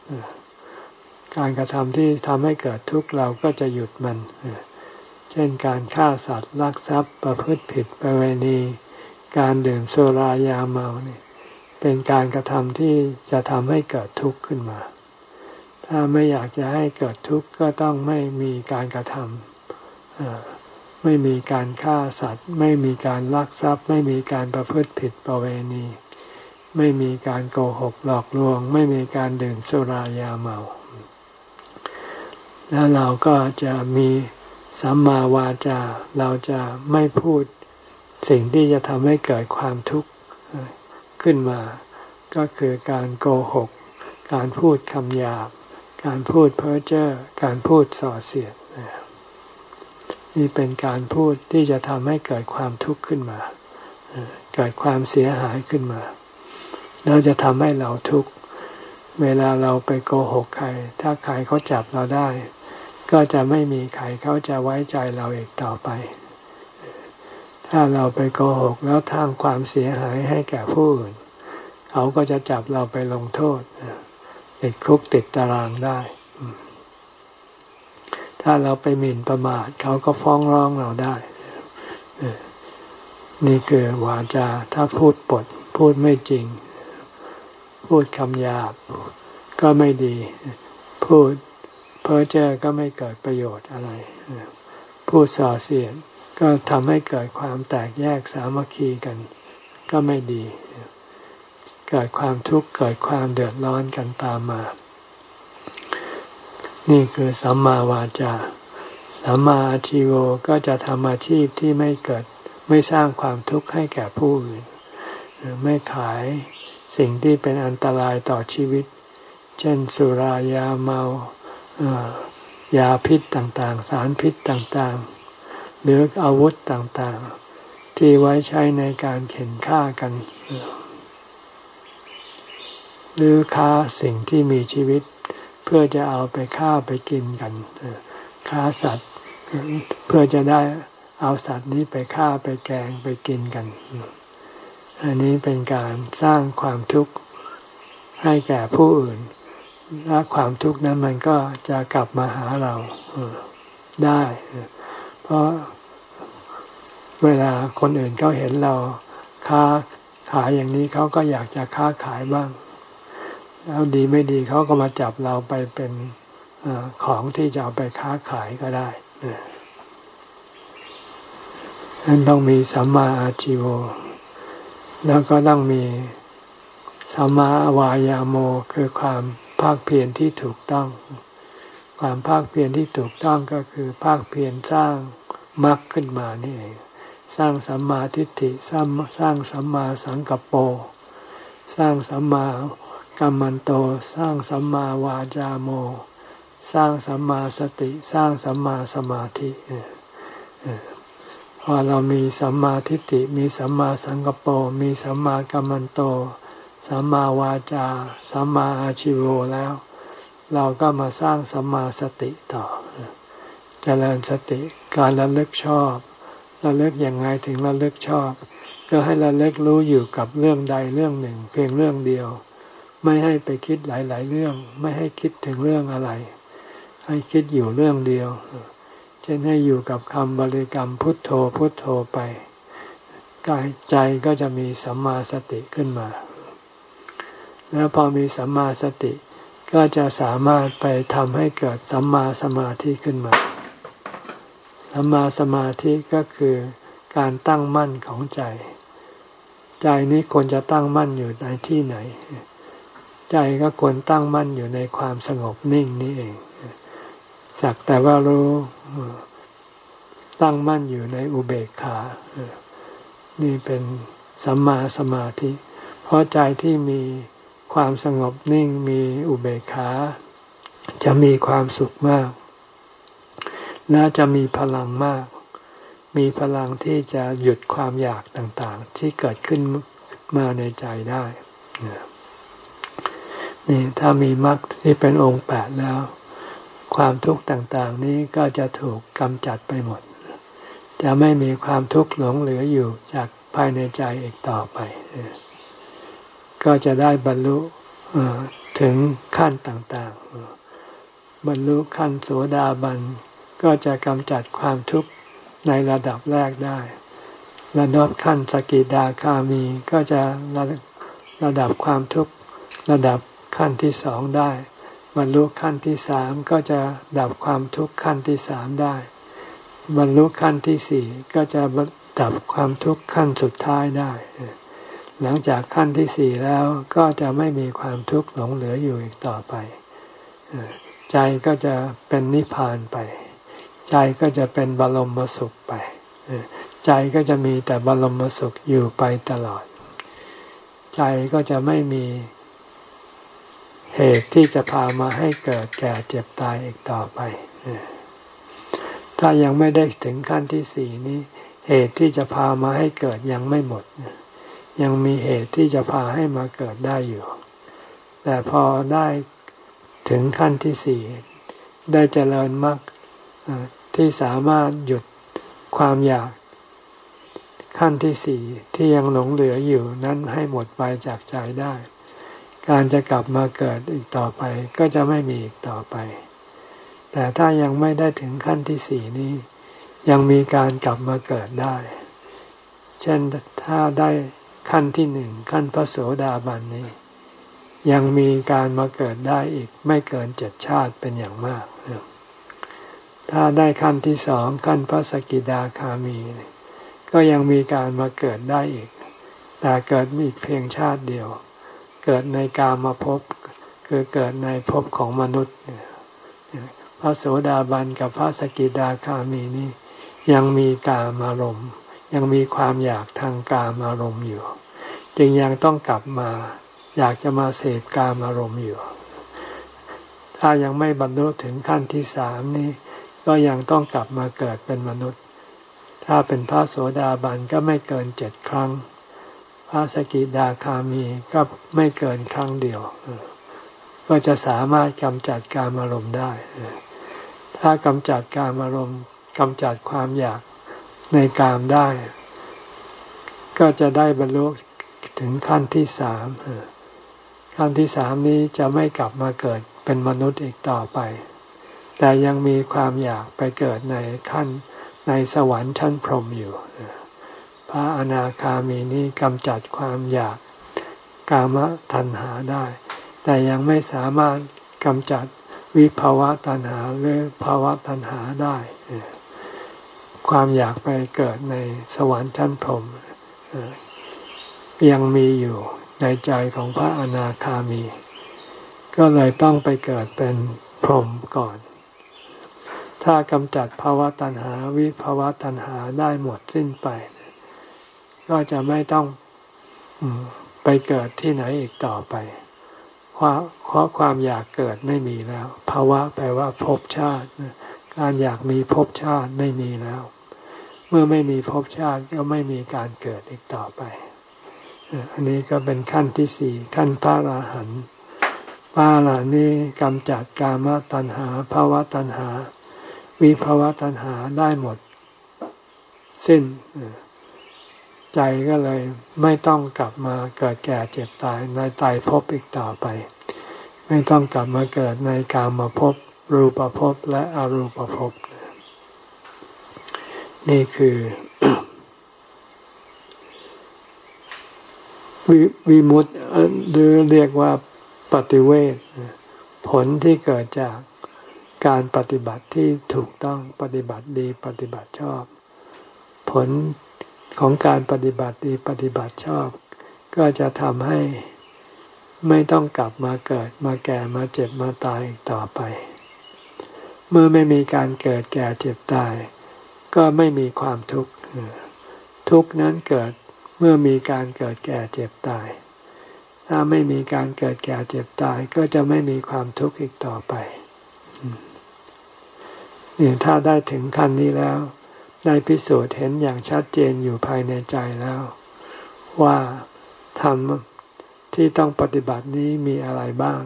การกระทำที่ทำให้เกิดทุกข์เราก็จะหยุดมัน เช่นการฆ่าสัตว์ลักทรัพย์ประพฤติผิดประเวณี การดื่มโซรายาเมาเนี่ย เป็นการกระทำที่จะทำให้เกิดทุกข์ขึ้นมา ถ้าไม่อยากจะให้เกิดทุกข์ก็ต้องไม่มีการกระทำไม่มีการฆ่าสัตว์ ไม่มีการลักทรัพย์ ไม่มีการประพฤติผิดประเวณี ไม่มีการโกหกหลอกลวง ไม่มีการดื่มสุรายาเมา แล้วเราก็จะมีสัมมาวาจา เราจะไม่พูดสิ่งที่จะทำให้เกิดความทุกข์ ขึ้นมา ก็คือการโกหก การพูดคำหยาบ การพูดเพ้อเจ้อ การพูดส่อเสียดนี่เป็นการพูดที่จะทำให้เกิดความทุกข์ขึ้นมา เกิดความเสียหายขึ้นมา แล้วจะทำให้เราทุกข์ เวลาเราไปโกหกใคร ถ้าใครเขาจับเราได้ ก็จะไม่มีใครเขาจะไว้ใจเราอีกต่อไป ถ้าเราไปโกหกแล้วทางความเสียหายให้แก่ผู้อื่น เขาก็จะจับเราไปลงโทษติดคุกติดตารางได้ ถ้าเราไปหมิ่นประมาทเขาก็ฟ้องร้องเราได้ นี่คือวาจา ถ้าพูดปด พูดไม่จริง พูดคำหยาบ ก็ไม่ดี พูดเพ้อเจ้อก็ไม่เกิดประโยชน์อะไร พูดส่อเสียด ก็ทำให้เกิดความแตกแยกสามัคคีกัน ก็ไม่ดี เกิดความทุกข์เกิดความเดือดร้อนกันตามมา นี่คือสัมมาวาจาสัมมาอาชีโวก็จะทำอาชีพที่ไม่เกิดไม่สร้างความทุกข์ให้แก่ผู้อื่นไม่ขายสิ่งที่เป็นอันตรายต่อชีวิต เช่นสุรายาเมายาพิษต่างๆ สารพิษต่างๆ หรืออาวุธต่างๆ ที่ไว้ใช้ในการเข็นฆ่ากัน หรือค้าสิ่งที่มีชีวิต เพื่อจะเอาไปฆ่าไปกินกันค้าสัตว์ เพื่อจะได้เอาสัตว์นี้ไปฆ่าไปแกงไปกินกัน อันนี้เป็นการสร้างความทุกข์ให้แก่ผู้อื่นและความทุกข์นั้นมันก็จะกลับมาหาเราได้ เพราะ เวลาคนอื่นเขาเห็นเราค้าขายอย่างนี้เขาก็อยากจะค้าขายบ้าง แล้วดีไม่ดีเขาก็มาจับเราไปเป็นอของที่จะเอาไปค้าขายก็ได้นั้นต้องมีสัมมาอาชิโวแล้วก็ต้องมีสัมมาวายาโมคือความภาคเพียรที่ถูกต้อง ความภาคเพียรที่ถูกต้องก็คือภาคเพียรสร้างมรรคขึ้นมานี่เอง สร้างสัมมาทิฏฐิสร้างสร้างสัมมาสังกัปโป สร้างสัมมากัมมันโต สร้างสัมมาวาจาโม สร้างสัมมาสติ สร้างสัมมาสมาธิพอเรามีสัมมาทิฏฐิมีสัมมาสังกปโปมีสัมมากัมมันโต สัมมาวาจา สัมมาอาชิโวแล้ว เราก็มาสร้างสัมมาสติต่อเจริญสติการระลึกชอบ ระลึกยังไงถึงระลึกชอบ ก็ให้ระลึกรู้อยู่กับเรื่องใดเรื่องหนึ่ง เพียงเรื่องเดียว ไม่ให้ไปคิดหลาย ๆ เรื่อง ไม่ให้คิดถึงเรื่องอะไร ให้คิดอยู่เรื่องเดียว เช่นให้อยู่กับคำบริกรรมพุทโธพุทโธไปกายใจก็จะมีสัมมาสติขึ้นมา แล้วพอมีสัมมาสติก็จะสามารถไปทำให้เกิดสัมมาสมาธิขึ้นมา สัมมาสมาธิก็คือการตั้งมั่นของใจ ใจนี้ควรจะตั้งมั่นอยู่ในที่ไหน ใจก็ควรตั้งมั่นอยู่ในความสงบนิ่งนี้เอง สักแต่ว่ารู้ตั้งมั่นอยู่ในอุเบกขา นี่เป็นสัมมาสมาธิ เพราะใจที่มีความสงบนิ่งมีอุเบกขา จะมีความสุขมาก และจะมีพลังมาก มีพลังที่จะหยุดความอยากต่างๆ ที่เกิดขึ้นมาในใจได้นี่ถ้ามีมรรคที่เป็นองค์แปดแล้ว ความทุกข์ต่างๆ นี้ก็จะถูกกำจัดไปหมด จะไม่มีความทุกข์หลงเหลืออยู่จากภายในใจอีกต่อไป ก็จะได้บรรลุถึงขั้นต่างๆ บรรลุขั้นโสดาบัน ก็จะกำจัดความทุกข์ในระดับแรกได้ ระดับขั้นสกิดาคามีก็จะระระดับความทุกข์ระดับขั้นที่สองได้บรรลุขั้นที่สามก็จะดับความทุกข์ขั้นที่สามได้บรรลุขั้นที่สี่ก็จะดับความทุกข์ขั้นสุดท้ายได้ หลังจากขั้นที่สี่แล้วก็จะไม่มีความทุกข์หลงเหลืออยู่อีกต่อไป ใจก็จะเป็นนิพพานไป ใจก็จะเป็นบรมสุขไป ใจก็จะมีแต่บรมสุขอยู่ไปตลอด ใจก็จะไม่มีเหตุที่จะพามาให้เกิดแก่เจ็บตายอีกต่อไป ถ้ายังไม่ได้ถึงขั้นที่สี่นี้ เหตุที่จะพามาให้เกิดยังไม่หมด ยังมีเหตุที่จะพาให้มาเกิดได้อยู่ แต่พอได้ถึงขั้นที่สี่ได้เจริญมรรค ที่สามารถหยุดความอยากขั้นที่สี่ที่ยังหลงเหลืออยู่นั้นให้หมดไปจากใจได้ การจะกลับมาเกิดอีกต่อไปก็จะไม่มีอีกต่อไป แต่ถ้ายังไม่ได้ถึงขั้นที่สี่นี้ ยังมีการกลับมาเกิดได้ เช่นถ้าได้ขั้นที่หนึ่งขั้นพระโสดาบันนี้ ยังมีการมาเกิดได้อีกไม่เกินเจ็ดชาติเป็นอย่างมาก ถ้าได้ขั้นที่สองขั้นพระสกิดาคามี ก็ยังมีการมาเกิดได้อีก แต่เกิดมีเพียงชาติเดียว เกิดในกามาภพคือเกิดในภพของมนุษย์พระโสดาบันกับพระสกิดาคามีนี่ยังมีกามารมณ์ ยังมีความอยากทางกามารมณ์อยู่ จึงยังต้องกลับมา อยากจะมาเสพกามารมณ์อยู่ ถ้ายังไม่บรรลุถึงขั้นที่สามนี่ ก็ยังต้องกลับมาเกิดเป็นมนุษย์ ถ้าเป็นพระโสดาบันก็ไม่เกินเจ็ดครั้ง พระสกิดาคามีก็ไม่เกินครั้งเดียว ก็จะสามารถกำจัดการอารมณ์ได้ ถ้ากำจัดการอารมณ์กำจัดความอยากในกามได้ ก็จะได้บรรลุถึงขั้นที่สามขั้นที่สามนี้จะไม่กลับมาเกิดเป็นมนุษย์อีกต่อไป แต่ยังมีความอยากไปเกิดในขั้นในสวรรค์ชั้นพรหมอยู่ พระอนาคามีนี้กำจัดความอยากกามตัณหาได้ แต่ยังไม่สามารถกำจัดวิภาวะตัณหาหรือภาวะตัณหาได้ ความอยากไปเกิดในสวรรค์ชั้นพรหมยังมีอยู่ในใจของพระอนาคามี ก็เลยต้องไปเกิดเป็นพรหมก่อน ถ้ากำจัดภาวะตัณหาวิภาวะตัณหาได้หมดสิ้นไป ก็จะไม่ต้องไปเกิดที่ไหนอีกต่อไปเพราะความอยากเกิดไม่มีแล้วภาวะแปลว่าภพชาติ การอยากมีภพชาติไม่มีแล้ว เมื่อไม่มีภพชาติก็ไม่มีการเกิดอีกต่อไป อันนี้ก็เป็นขั้นที่สี่ขั้นพระอราหันต์พระอรหันต์นี้กำจัดกามตัณหาภาวะตัณหา วิภาวะตัณหาได้หมด สิ้นใจก็เลยไม่ต้องกลับมาเกิดแก่เจ็บตายในตายภพอีกต่อไป ไม่ต้องกลับมาเกิดในกามาภพรูปภพและอรูปภพนี่คือววิมุตต์หรือเรียกว่าปฏิเวทผลที่เกิดจาก การปฏิบัติที่ถูกต้องปฏิบัติดีปฏิบัติชอบ ผลของการปฏิบัติดีปฏิบัติชอบ ก็จะทำให้ไม่ต้องกลับมาเกิดมาแก่มาเจ็บมาตายต่อไป เมื่อไม่มีการเกิดแก่เจ็บตาย ก็ไม่มีความทุกข์ทุกข์นั้นเกิดเมื่อมีการเกิดแก่เจ็บตาย ถ้าไม่มีการเกิดแก่เจ็บตายก็จะไม่มีความทุกข์อีกต่อไป ถ้าได้ถึงขั้นนี้แล้ว ได้พิสูจน์เห็นอย่างชัดเจนอยู่ภายในใจแล้ว ว่าทำที่ต้องปฏิบัตินี้มีอะไรบ้าง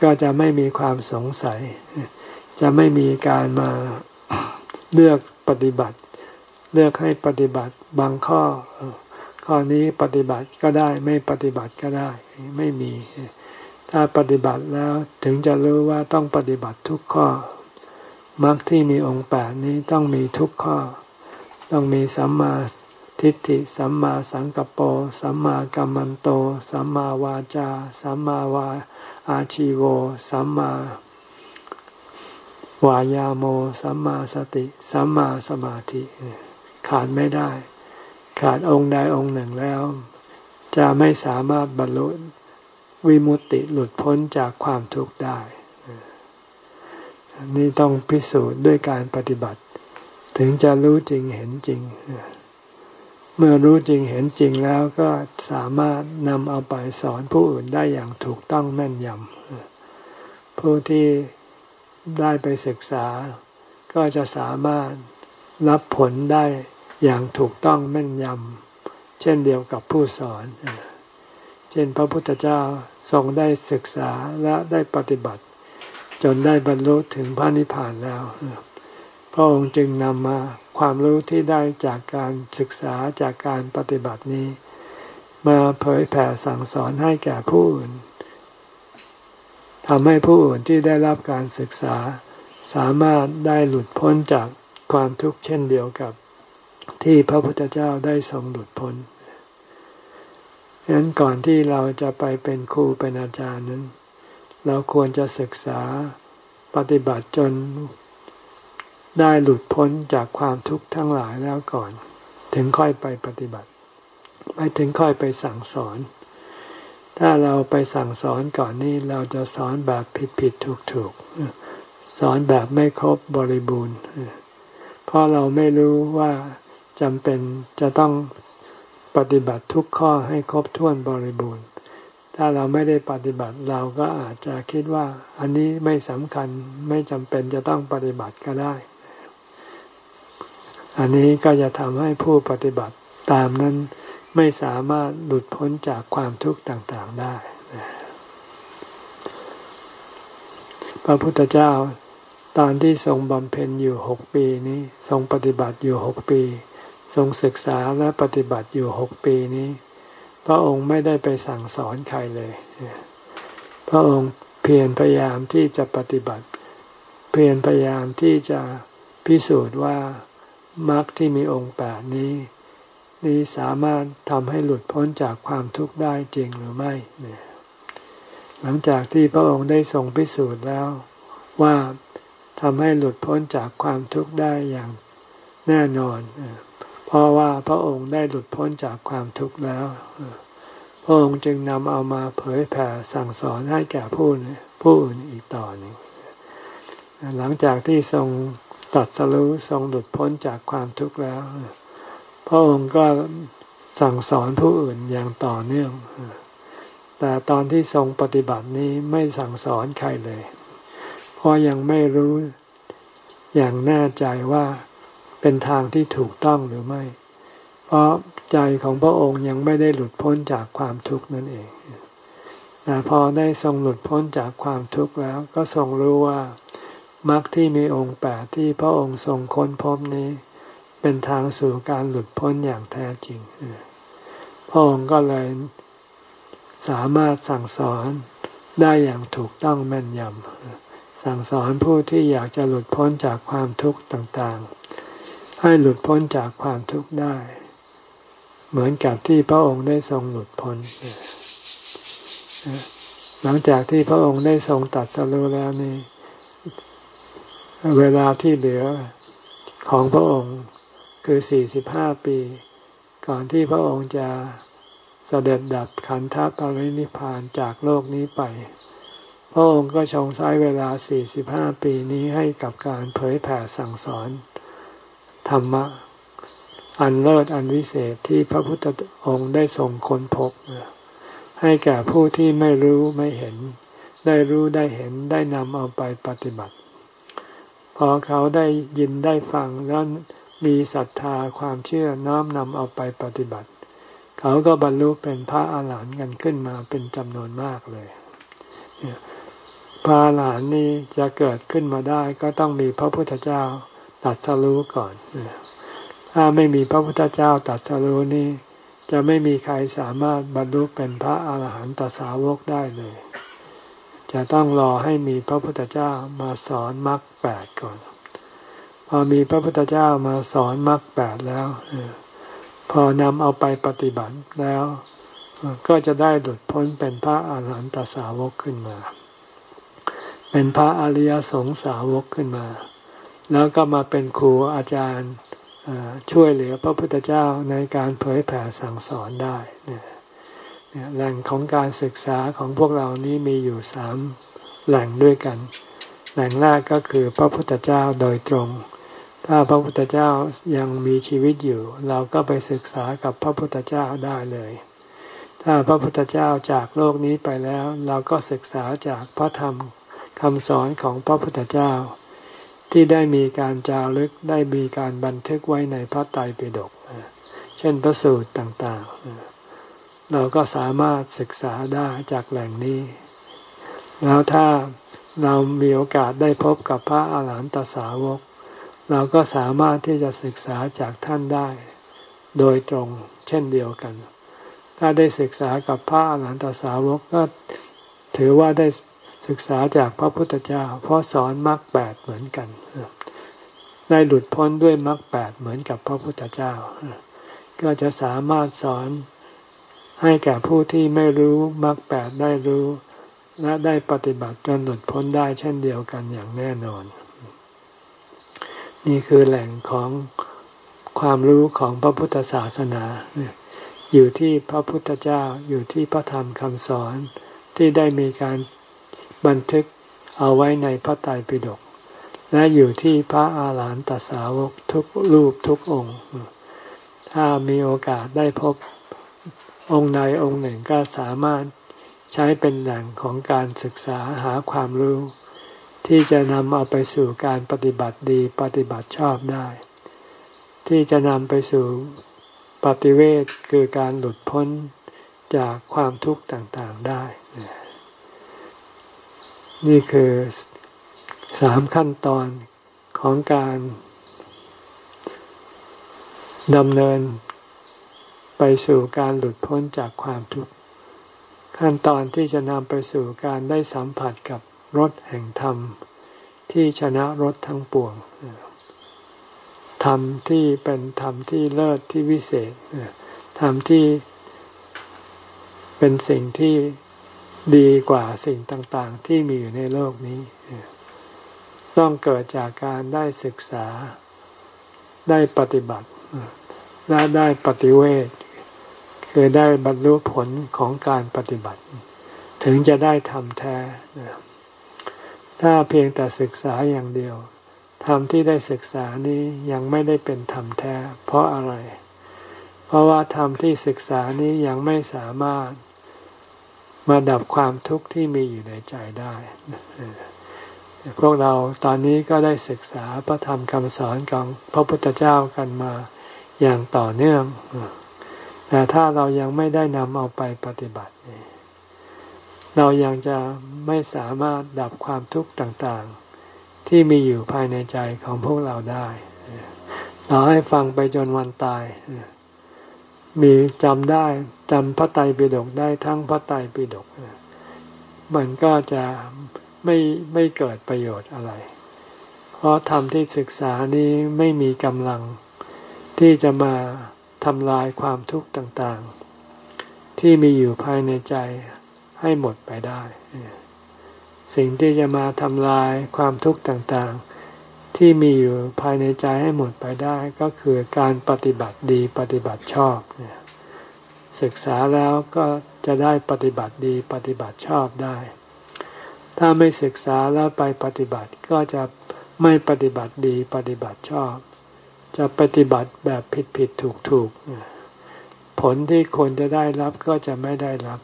ก็จะไม่มีความสงสัย จะไม่มีการมาเลือกปฏิบัติ เลือกให้ปฏิบัติบางข้อ ข้อนี้ปฏิบัติก็ได้ไม่ปฏิบัติก็ได้ ไม่มี ถ้าปฏิบัติแล้วถึงจะรู้ว่าต้องปฏิบัติทุกข้อ มรรคที่มีองค์แปดนี้ต้องมีทุกข้อ ต้องมีสัมมาทิฏฐิ สัมมาสังกัปปสัมมากัมมันโต สัมมาวาจา สัมมาวาอาชีโว สัมมาวายาโม สัมมาสติ สัมมาสมาธิ ขาดไม่ได้ ขาดองค์ใดองค์หนึ่งแล้ว จะไม่สามารถบรรลุวิมุตติหลุดพ้นจากความทุกข์ได้ นี่ต้องพิสูจน์ด้วยการปฏิบัติ ถึงจะรู้จริงเห็นจริง เมื่อรู้จริงเห็นจริงแล้วก็สามารถนำเอาไปสอนผู้อื่นได้อย่างถูกต้องแม่นยำผู้ที่ได้ไปศึกษา ก็จะสามารถรับผลได้อย่างถูกต้องแม่นยำเช่นเดียวกับผู้สอน เช่นพระพุทธเจ้าทรงได้ศึกษาและได้ปฏิบัติ จนได้บรรลุถึงพระนิพพานแล้ว พระองค์จึงนำมาความรู้ที่ได้จากการศึกษาจากการปฏิบัตินี้ มาเผยแผ่สั่งสอนให้แก่ผู้อื่นทำให้ผู้อื่นที่ได้รับการศึกษา สามารถได้หลุดพ้นจากความทุกข์เช่นเดียวกับที่พระพุทธเจ้าได้ทรงหลุดพ้นฉะนั้นก่อนที่เราจะไปเป็นครูเป็นอาจารย์นั้น เราควรจะศึกษาปฏิบัติจนได้หลุดพ้นจากความทุกข์ทั้งหลายแล้วก่อน ถึงค่อยไปปฏิบัติไม่ถึงค่อยไปสั่งสอน ถ้าเราไปสั่งสอนก่อนนี้เราจะสอนแบบผิดผิดถูกถูกสอนแบบไม่ครบบริบูรณ์ เพราะเราไม่รู้ว่าจำเป็นจะต้องปฏิบัติทุกข้อให้ครบถ้วนบริบูรณ์ ถ้าเราไม่ได้ปฏิบัติเราก็อาจจะคิดว่า อันนี้ไม่สำคัญไม่จำเป็นจะต้องปฏิบัติก็ได้ อันนี้ก็จะทำให้ผู้ปฏิบัติตามนั้นไม่สามารถหลุดพ้นจากความทุกข์ต่างๆได้ พระพุทธเจ้าตอนที่ทรงบำเพ็ญอยู่หกปีนี้ทรงปฏิบัติอยู่หกปี ทรงศึกษาและปฏิบัติอยู่หกปีนี้ พระองค์ไม่ได้ไปสั่งสอนใครเลย พระองค์เพียรพยายามที่จะปฏิบัติ เพียรพยายามที่จะพิสูจน์ว่ามรรคที่มีองค์แปดนี้ นี้สามารถทำให้หลุดพ้นจากความทุกข์ได้จริงหรือไม่เนี่ยหลังจากที่พระองค์ได้ทรงพิสูจน์แล้วว่าทำให้หลุดพ้นจากความทุกข์ได้อย่างแน่นอน เพราะว่าพระองค์ได้หลุดพ้นจากความทุกข์แล้ว พระองค์จึงนำเอามาเผยแผ่สั่งสอนให้แก่ผู้ผู้อื่นอีกต่อหนึ่งหลังจากที่ทรงตัดสรู้ทรงหลุดพ้นจากความทุกข์แล้ว พระองค์ก็สั่งสอนผู้อื่นอย่างต่อเนื่อง แต่ตอนที่ทรงปฏิบัตินี้ไม่สั่งสอนใครเลย เพราะยังไม่รู้อย่างแน่ใจว่า เป็นทางที่ถูกต้องหรือไม่ เพราะใจของพระองค์ยังไม่ได้หลุดพ้นจากความทุกข์นั่นเองแต่พอได้ทรงหลุดพ้นจากความทุกข์แล้ว ก็ทรงรู้ว่ามรรคที่มีองค์แปดที่พระองค์ทรงค้นพบนี้ เป็นทางสู่การหลุดพ้นอย่างแท้จริงพระองค์ก็เลยสามารถสั่งสอนได้อย่างถูกต้องแม่นยำสั่งสอนผู้ที่อยากจะหลุดพ้นจากความทุกข์ต่างๆ ให้หลุดพ้นจากความทุกข์ได้ เหมือนกับที่พระองค์ได้ทรงหลุดพ้น หลังจากที่พระองค์ได้ทรงตัดสรุแล้วนี่ เวลาที่เหลือของพระองค์คือสี่สิบห้าปี ก่อนที่พระองค์จะเสด็จดับขันธปรินิพานจากโลกนี้ไป พระองค์ก็ทรงใช้เวลา45ปีนี้ให้กับการเผยแผ่สั่งสอน ธรรมะ อันเลิศอันวิเศษที่พระพุทธองค์ได้ทรงค้นพบ ให้แก่ผู้ที่ไม่รู้ไม่เห็น ได้รู้ได้เห็นได้นำเอาไปปฏิบัติ พอเขาได้ยินได้ฟังแล้วมีศรัทธาความเชื่อน้อมนำเอาไปปฏิบัติ เขาก็บรรลุเป็นพระอาหารหันต์กันขึ้นมาเป็นจำนวนมากเลยพระอาหารหันต์นี้จะเกิดขึ้นมาได้ก็ต้องมีพระพุทธเจ้า ตัดสรู้ก่อน ถ้าไม่มีพระพุทธเจ้าตัดสรู้นี้ จะไม่มีใครสามารถบรรลุเป็นพระอาหารหันตสาวกได้เลย จะต้องรอให้มีพระพุทธเจ้ามาสอนมรรคแปดก่อน พอมีพระพุทธเจ้ามาสอนมรรคแปดแล้วพอนำเอาไปปฏิบัติแล้ว ก็จะได้หลุดพ้นเป็นพระอาหารหันตสาวกขึ้นมา เป็นพระอริยสงสาวกขึ้นมา แล้วก็มาเป็นครูอาจารย์ช่วยเหลือพระพุทธเจ้าในการเผยแผ่สั่งสอนได้เนี่ยแหล่งของการศึกษาของพวกเรานี้มีอยู่สามแหล่งด้วยกัน แหล่งแรกก็คือพระพุทธเจ้าโดยตรง ถ้าพระพุทธเจ้ายังมีชีวิตอยู่ เราก็ไปศึกษากับพระพุทธเจ้าได้เลย ถ้าพระพุทธเจ้าจากโลกนี้ไปแล้ว เราก็ศึกษาจากพระธรรมคำสอนของพระพุทธเจ้า ที่ได้มีการจารึกได้มีการบันทึกไว้ในพระไตรปิฎกเช่นพระสูตรต่างๆ เราก็สามารถศึกษาได้จากแหล่งนี้ แล้วถ้าเรามีโอกาสได้พบกับพระอาหารหันตสาวก เราก็สามารถที่จะศึกษาจากท่านได้ โดยตรงเช่นเดียวกัน ถ้าได้ศึกษากับพระอาหารหันตสาวกก็ถือว่าได้ ศึกษาจากพระพุทธเจ้า เพราะสอนมรรคแปดเหมือนกันได้หลุดพ้นด้วยมรรคแปดเหมือนกับพระพุทธเจ้า ก็จะสามารถสอนให้แก่ผู้ที่ไม่รู้มรรคแปดได้รู้และได้ปฏิบัติจนหลุดพ้นได้เช่นเดียวกันอย่างแน่นอน นี่คือแหล่งของความรู้ของพระพุทธศาสนา อยู่ที่พระพุทธเจ้าอยู่ที่พระธรรมคำสอนที่ได้มีการ บันทึกเอาไว้ในพระไตรปิฎกและอยู่ที่พระอาหารหันตสาวกทุกรูปทุกองค์ ถ้ามีโอกาสได้พบองค์ใดองค์หนึ่งก็สามารถใช้เป็นแหล่งของการศึกษาหาความรู้ ที่จะนำเอาไปสู่การปฏิบัติดีปฏิบัติชอบได้ ที่จะนำไปสู่ปฏิเวทคือการหลุดพ้นจากความทุกข์ต่างๆได้ นี่คือสามขั้นตอนของการดำเนินไปสู่การหลุดพ้นจากความทุกข์ขั้นตอนที่จะนำไปสู่การได้สัมผัสกับรถแห่งธรรม ที่ชนะรถทั้งปวงธรรมที่เป็นธรรมที่เลิศที่วิเศษธรรมที่เป็นสิ่งที่ ดีกว่าสิ่งต่างๆ ที่มีอยู่ในโลกนี้ ต้องเกิดจากการได้ศึกษา ได้ปฏิบัติ และได้ปฏิเวทคือได้บรรลุผลของการปฏิบัติ ถึงจะได้ทำแท้ ถ้าเพียงแต่ศึกษาอย่างเดียวธรรมที่ได้ศึกษานี้ยังไม่ได้เป็นธรรมแท้ เพราะอะไร เพราะว่าธรรมที่ศึกษานี้ยังไม่สามารถ มาดับความทุกข์ที่มีอยู่ในใจได้พวกเราตอนนี้ก็ได้ศึกษาพระธรรมคำสอนของพระพุทธเจ้ากันมาอย่างต่อเนื่อง แต่ถ้าเรายังไม่ได้นำเอาไปปฏิบัติ เรายังจะไม่สามารถดับความทุกข์ต่างๆ ที่มีอยู่ภายในใจของพวกเราได้ เราให้ฟังไปจนวันตาย มีจำได้จำพระไตรปิฎกได้ทั้งพระไตรปิฎกมันก็จะไม่ไม่เกิดประโยชน์อะไร เพราะธรรมที่ศึกษานี้ไม่มีกำลังที่จะมาทำลายความทุกข์ต่างๆ ที่มีอยู่ภายในใจให้หมดไปได้ สิ่งที่จะมาทำลายความทุกข์ต่างๆ ที่มีอยู่ภายในใจให้หมดไปได้ก็คือการปฏิบัติดีปฏิบัติชอบเนี่ยศึกษาแล้วก็จะได้ปฏิบัติดีปฏิบัติชอบได้ ถ้าไม่ศึกษาแล้วไปปฏิบัติก็จะไม่ปฏิบัติดีปฏิบัติชอบ จะปฏิบัติแบบผิดผิดถูกถูกผลที่คนจะได้รับก็จะไม่ได้รับ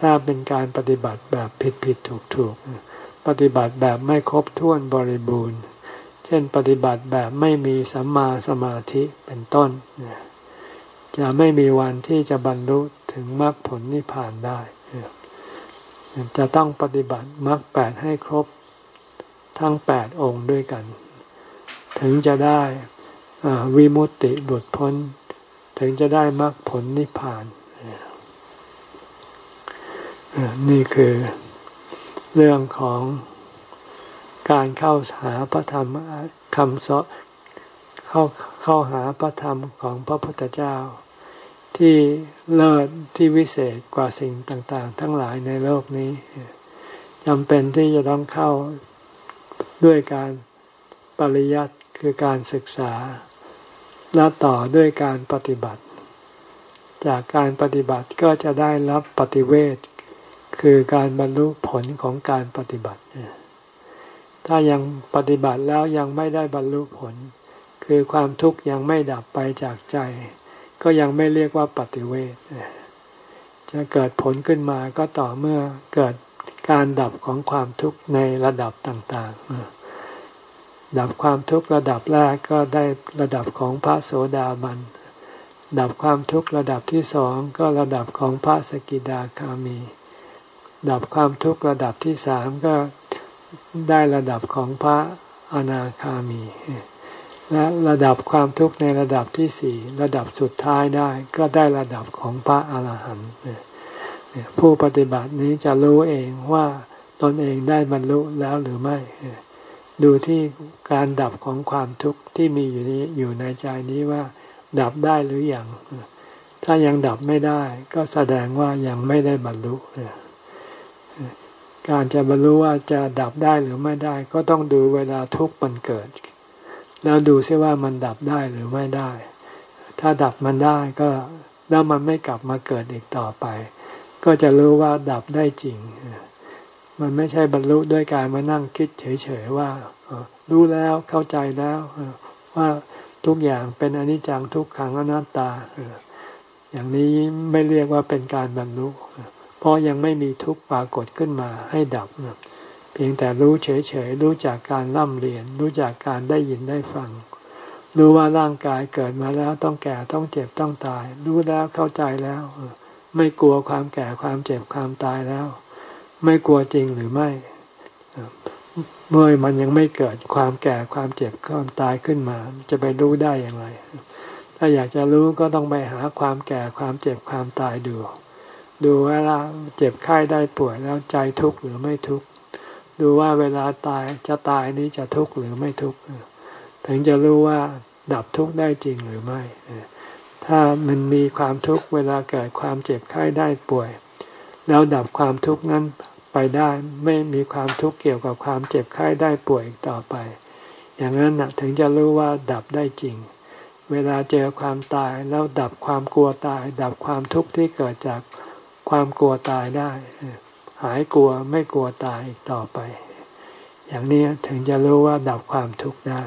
ถ้าเป็นการปฏิบัติแบบผิดผิดถูกถูกปฏิบัติแบบไม่ครบถ้วนบริบูรณ์ ช่นปฏิบัติแบบไม่มีสัมมาสมาธิเป็นต้น จะไม่มีวันที่จะบรรลุถึงมรรคผลนิพพานได้ จะต้องปฏิบัติมรรคแปดให้ครบทั้งแปดองค์ด้วยกัน ถึงจะได้วิมุตติหลุดพ้น ถึงจะได้มรรคผลนิพพาน นี่คือเรื่องของ การเข้าหาพระธรรมคำสอนเข้าเข้าหาพระธรรมของพระพุทธเจ้า ที่เลิศที่วิเศษกว่าสิ่งต่าง ๆ ทั้งหลายในโลกนี้จำเป็นที่จะต้องเข้าด้วยการปริยัติคือการศึกษา และต่อด้วยการปฏิบัติ จากการปฏิบัติก็จะได้รับปฏิเวทคือการบรรลุผลของการปฏิบัติ ถ้ายังปฏิบัติแล้วยังไม่ได้บรรลุผล คือความทุกข์ยังไม่ดับไปจากใจ ก็ยังไม่เรียกว่าปฏิเวทจะเกิดผลขึ้นมาก็ต่อเมื่อเกิดการดับของความทุกข์ในระดับต่างๆ ดับความทุกข์ระดับแรกก็ได้ระดับของพระโสดาบัน ดับความทุกข์ระดับที่สองก็ระดับของพระสกิดาคามี ดับความทุกข์ระดับที่สามก็ ได้ระดับของพระอนาคามี และระดับความทุกข์ในระดับที่สี่ระดับสุดท้ายได้ก็ได้ระดับของพระอาหารหันต์ผู้ปฏิบัตินี้จะรู้เองว่าตนเองได้บรรลุแล้วหรือไม่ ดูที่การดับของความทุกข์ที่มีอยู่นี้อยู่ในใจนี้ว่า ดับได้หรืออยังถ้ายังดับไม่ได้ ก็แสดงว่ายังไม่ได้บรรลุ การจะบรรลุว่าจะดับได้หรือไม่ได้ ก็ต้องดูเวลาทุกข์มันเกิด แล้วดูซิว่ามันดับได้หรือไม่ได้ ถ้าดับมันได้ก็แล้วมันไม่กลับมาเกิดอีกต่อไป ก็จะรู้ว่าดับได้จริง มันไม่ใช่บรรลุด้วยการมานั่งคิดเฉยๆว่ารู้แล้วเข้าใจแล้วว่าทุกอย่างเป็นอนิจจังทุกขังอนัตตาอย่างนี้ไม่เรียกว่าเป็นการบรรลุ เพราะยังไม่มีทุกข์ปรากฏขึ้นมาให้ดับ เพียงแต่รู้เฉยๆ รู้จากการร่ำเรียน รู้จากการได้ยินได้ฟัง รู้ว่าร่างกายเกิดมาแล้วต้องแก่ต้องเจ็บต้องตาย รู้แล้วเข้าใจแล้ว ไม่กลัวความแก่ความเจ็บความตายแล้ว ไม่กลัวจริงหรือไม่ เมื่อมันยังไม่เกิดความแก่ความเจ็บความตายขึ้นมา จะไปรู้ได้อย่างไร ถ้าอยากจะรู้ก็ต้องไปหาความแก่ความเจ็บความตายดู ดูวลาเจ็บไข้ได้ป่วยแล้วใจทุกข์หรือไม่ทุกข์ดูว่าเวลาตายจะตายนี้จะทุกข์หรือไม่ทุกข์ถึงจะรู้ว่าดับทุกข์ได้จริงหรือไม่ ถ้ามันมีความทุกข์เวลาเกิดความเจ็บไข้ได้ป่วย แล้วดับความทุกข์นั้นไปได้ไม่มีความทุกข์เกี่ยวกับความเจ็บไข้ได้ป่วยอีกต่อไป อย่างนั้นนะถึงจะรู้ว่าดับได้จริง เวลาเจอความตายแล้วดับความกลัวตาย ดับความทุกข์ที่เกิดจาก ความกลัวตายได้ หายกลัวไม่กลัวตายอีกต่อไป อย่างนี้ถึงจะรู้ว่าดับความทุกข์ได้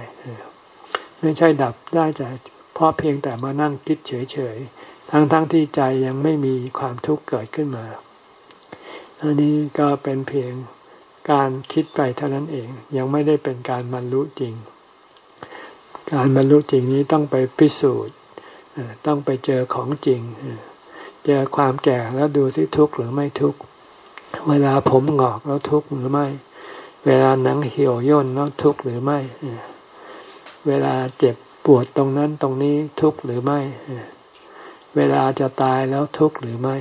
ไม่ใช่ดับได้จากเพราะเพียงแต่มานั่งคิดเฉยๆ ทั้งๆทที่ใจยังไม่มีความทุกข์เกิดขึ้นมาอันนี้ก็เป็นเพียงการคิดไปเท่านั้นเอง ยังไม่ได้เป็นการบรรลุจริง การบรรลุจริงนี้ต้องไปพิสูจน์ต้องไปเจอของจริง เจอความแก่แล้วดูสิทุกข์หรือไม่ทุกข์เวลาผมหงอกแล้วทุกข์หรือไม่ เวลาหนังเหี่ยวย่นแล้วทุกข์หรือไม่เวลาเจ็บปวดตรงนั้นตรงนี้ทุกข์หรือไม่เวลาจะตายแล้วทุกข์หรือไม่